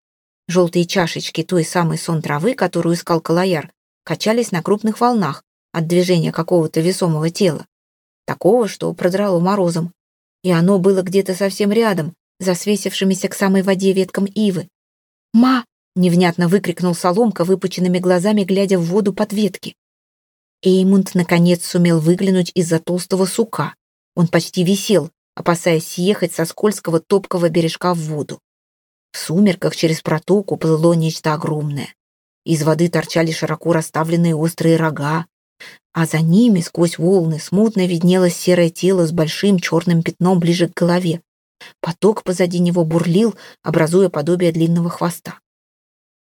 Желтые чашечки той самой сон травы, которую искал Калаяр, качались на крупных волнах от движения какого-то весомого тела. Такого, что продрало морозом и оно было где-то совсем рядом, за свесившимися к самой воде веткам ивы. «Ма!» — невнятно выкрикнул Соломка, выпученными глазами, глядя в воду под ветки. Эймунд, наконец, сумел выглянуть из-за толстого сука. Он почти висел, опасаясь съехать со скользкого топкого бережка в воду. В сумерках через протоку плыло нечто огромное. Из воды торчали широко расставленные острые рога, а за ними сквозь волны смутно виднелось серое тело с большим черным пятном ближе к голове. Поток позади него бурлил, образуя подобие длинного хвоста.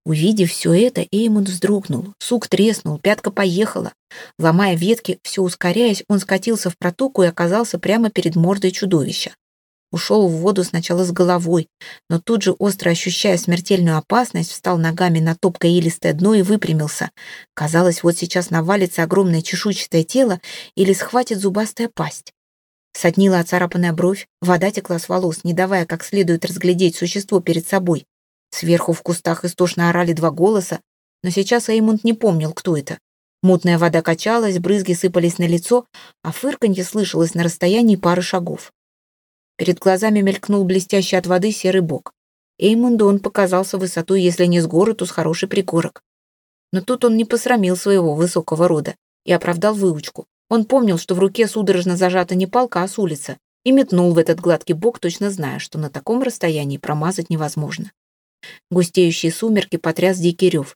Увидев все это, Эймунд вздрогнул, сук треснул, пятка поехала. Ломая ветки, все ускоряясь, он скатился в протоку и оказался прямо перед мордой чудовища. Ушел в воду сначала с головой, но тут же, остро ощущая смертельную опасность, встал ногами на топкое илистое дно и выпрямился. Казалось, вот сейчас навалится огромное чешуйчатое тело или схватит зубастая пасть. Соднила оцарапанная бровь, вода текла с волос, не давая как следует разглядеть существо перед собой. Сверху в кустах истошно орали два голоса, но сейчас Эймунд не помнил, кто это. Мутная вода качалась, брызги сыпались на лицо, а фырканье слышалось на расстоянии пары шагов. Перед глазами мелькнул блестящий от воды серый бок. Эймунду он показался высотой, если не с горы, то с хороший пригорок. Но тут он не посрамил своего высокого рода и оправдал выучку. Он помнил, что в руке судорожно зажата не палка, а с улица, и метнул в этот гладкий бок, точно зная, что на таком расстоянии промазать невозможно. Густеющие сумерки потряс дикий рев.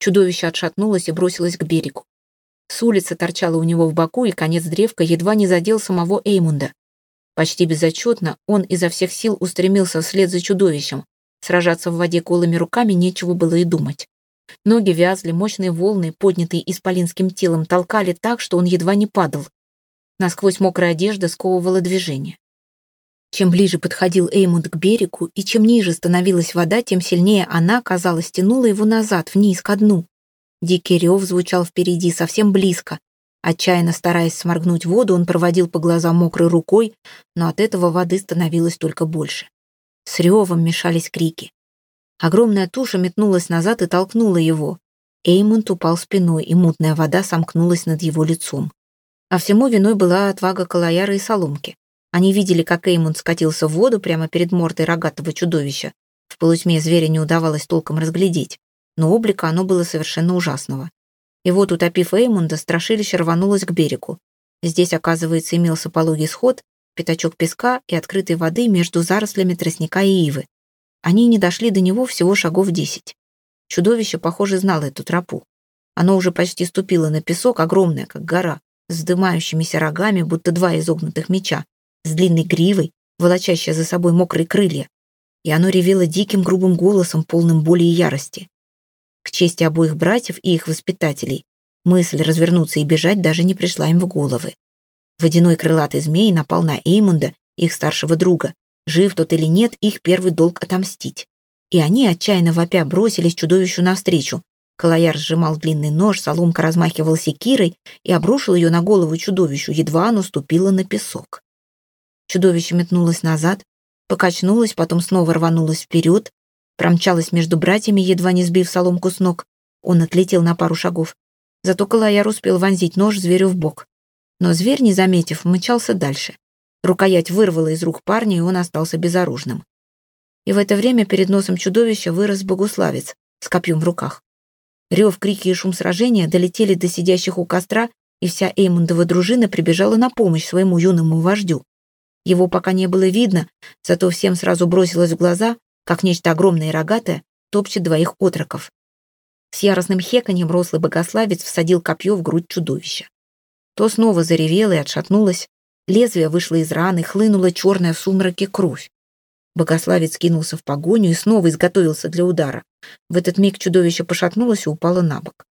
Чудовище отшатнулось и бросилось к берегу. С улицы торчала у него в боку, и конец древка едва не задел самого Эймунда. Почти безотчетно он изо всех сил устремился вслед за чудовищем. Сражаться в воде голыми руками нечего было и думать. Ноги вязли, мощные волны, поднятые исполинским телом, толкали так, что он едва не падал. Насквозь мокрая одежда сковывала движение. Чем ближе подходил Эймунд к берегу, и чем ниже становилась вода, тем сильнее она, казалось, тянула его назад, вниз, ко дну. Дикий рев звучал впереди, совсем близко, Отчаянно стараясь сморгнуть воду, он проводил по глазам мокрой рукой, но от этого воды становилось только больше. С ревом мешались крики. Огромная туша метнулась назад и толкнула его. Эймонд упал спиной, и мутная вода сомкнулась над его лицом. А всему виной была отвага Калаяра и Соломки. Они видели, как Эймонд скатился в воду прямо перед мордой рогатого чудовища. В полутьме зверя не удавалось толком разглядеть. но облика оно было совершенно ужасного. И вот, утопив Эймунда, страшилище рванулось к берегу. Здесь, оказывается, имелся пологий сход, пятачок песка и открытой воды между зарослями тростника и ивы. Они не дошли до него всего шагов десять. Чудовище, похоже, знало эту тропу. Оно уже почти ступило на песок, огромное, как гора, с вздымающимися рогами, будто два изогнутых меча, с длинной гривой, волочащая за собой мокрые крылья. И оно ревело диким грубым голосом, полным боли и ярости. К чести обоих братьев и их воспитателей, мысль развернуться и бежать даже не пришла им в головы. Водяной крылатый змей напал на Эймунда, их старшего друга. Жив тот или нет, их первый долг отомстить. И они, отчаянно вопя, бросились чудовищу навстречу. Калаяр сжимал длинный нож, соломка размахивал секирой и обрушил ее на голову чудовищу, едва оно ступило на песок. Чудовище метнулось назад, покачнулось, потом снова рванулось вперед, промчалось между братьями, едва не сбив соломку с ног. Он отлетел на пару шагов. Зато Калаяр успел вонзить нож зверю в бок. Но зверь, не заметив, мчался дальше. Рукоять вырвала из рук парня, и он остался безоружным. И в это время перед носом чудовища вырос богуславец с копьем в руках. Рев, крики и шум сражения долетели до сидящих у костра, и вся Эймундова дружина прибежала на помощь своему юному вождю. Его пока не было видно, зато всем сразу бросилось в глаза, как нечто огромное и рогатое топчет двоих отроков. С яростным хеканьем рослый богославец всадил копье в грудь чудовища. То снова заревело и отшатнулось. Лезвие вышло из раны, хлынула черная в сумраке кровь. Богославец кинулся в погоню и снова изготовился для удара. В этот миг чудовище пошатнулось и упало на бок.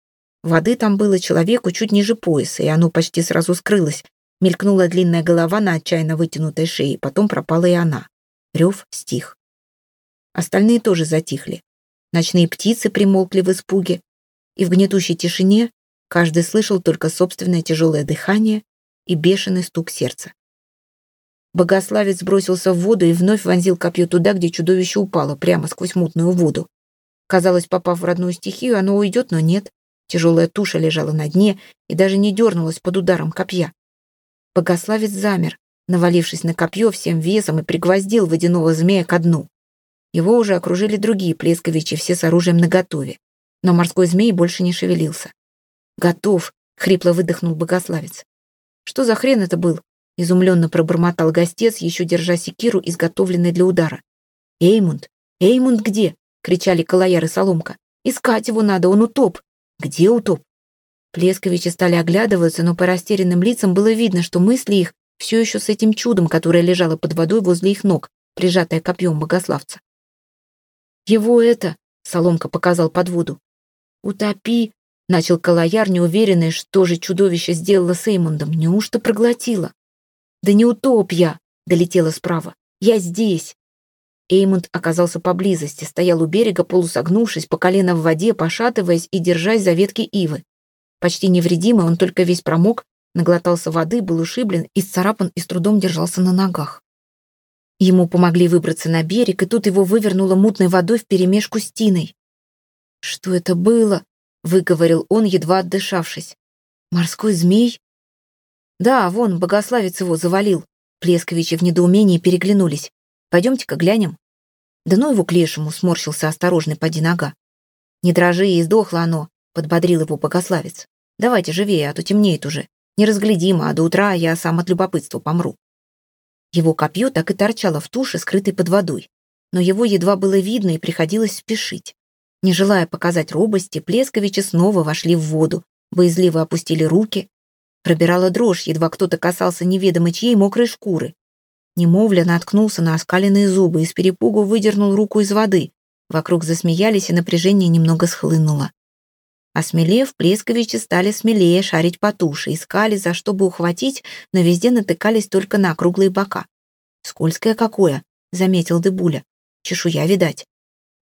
Воды там было человеку чуть ниже пояса, и оно почти сразу скрылось. Мелькнула длинная голова на отчаянно вытянутой шее, потом пропала и она. Рев стих. Остальные тоже затихли. Ночные птицы примолкли в испуге, и в гнетущей тишине Каждый слышал только собственное тяжелое дыхание и бешеный стук сердца. Богославец бросился в воду и вновь вонзил копье туда, где чудовище упало, прямо сквозь мутную воду. Казалось, попав в родную стихию, оно уйдет, но нет. Тяжелая туша лежала на дне и даже не дернулась под ударом копья. Богославец замер, навалившись на копье всем весом и пригвоздил водяного змея ко дну. Его уже окружили другие плесковичи, все с оружием наготове. Но морской змей больше не шевелился. «Готов», — хрипло выдохнул богославец. «Что за хрен это был?» — изумленно пробормотал гостец, еще держа секиру, изготовленной для удара. «Эймунд! Эймунд где?» — кричали Калаяр и Соломка. «Искать его надо, он утоп!» «Где утоп?» Плесковичи стали оглядываться, но по растерянным лицам было видно, что мысли их все еще с этим чудом, которое лежало под водой возле их ног, прижатое копьем богославца. «Его это...» — Соломка показал под воду. «Утопи!» Начал Калаяр, неуверенный, что же чудовище сделало с Эймондом. Неужто проглотило? «Да не утоп я!» — долетело справа. «Я здесь!» Эймонд оказался поблизости, стоял у берега, полусогнувшись, по колено в воде, пошатываясь и держась за ветки ивы. Почти невредимый, он только весь промок, наглотался воды, был ушиблен, исцарапан и с трудом держался на ногах. Ему помогли выбраться на берег, и тут его вывернуло мутной водой вперемешку с тиной. «Что это было?» выговорил он, едва отдышавшись. «Морской змей?» «Да, вон, богославец его завалил». Плесковичи в недоумении переглянулись. «Пойдемте-ка глянем». «Да ну его к лешему», — сморщился осторожный поди нога. «Не дрожи, и сдохло оно», — подбодрил его богославец. «Давайте живее, а то темнеет уже. Не разглядимо, а до утра я сам от любопытства помру». Его копье так и торчало в туше, скрытой под водой. Но его едва было видно, и приходилось спешить. Не желая показать робости, Плесковичи снова вошли в воду, боязливо опустили руки. Пробирала дрожь, едва кто-то касался неведомо чьей мокрой шкуры. Немовля наткнулся на оскаленные зубы и с перепугу выдернул руку из воды. Вокруг засмеялись, и напряжение немного схлынуло. Осмелев, Плесковичи стали смелее шарить по туше, искали, за что бы ухватить, но везде натыкались только на округлые бока. «Скользкое какое!» — заметил Дебуля. «Чешуя, видать».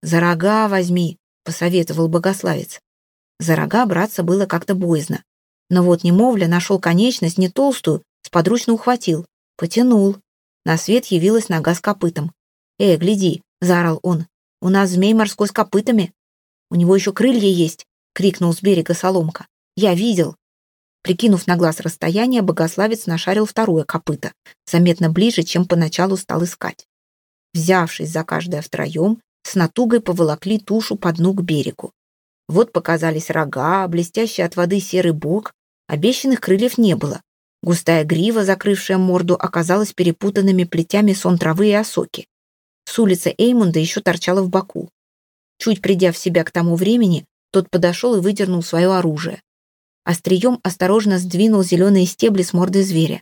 «За рога возьми!» — посоветовал богославец. За рога браться было как-то боязно. Но вот немовля нашел конечность не толстую, сподручно ухватил. Потянул. На свет явилась нога с копытом. «Эй, гляди!» — заорал он. «У нас змей морской с копытами. У него еще крылья есть!» — крикнул с берега соломка. «Я видел!» Прикинув на глаз расстояние, богославец нашарил второе копыто, заметно ближе, чем поначалу стал искать. Взявшись за каждое втроем, с натугой поволокли тушу по дну к берегу. Вот показались рога, блестящий от воды серый бок, обещанных крыльев не было. Густая грива, закрывшая морду, оказалась перепутанными плетями сон травы и осоки. С улицы Эймунда еще торчала в боку. Чуть придя в себя к тому времени, тот подошел и выдернул свое оружие. Острием осторожно сдвинул зеленые стебли с морды зверя.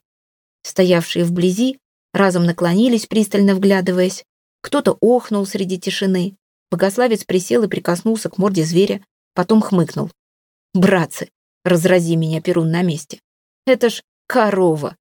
Стоявшие вблизи разом наклонились, пристально вглядываясь. Кто-то охнул среди тишины. Богославец присел и прикоснулся к морде зверя, потом хмыкнул. «Братцы, разрази меня, Перун, на месте. Это ж корова.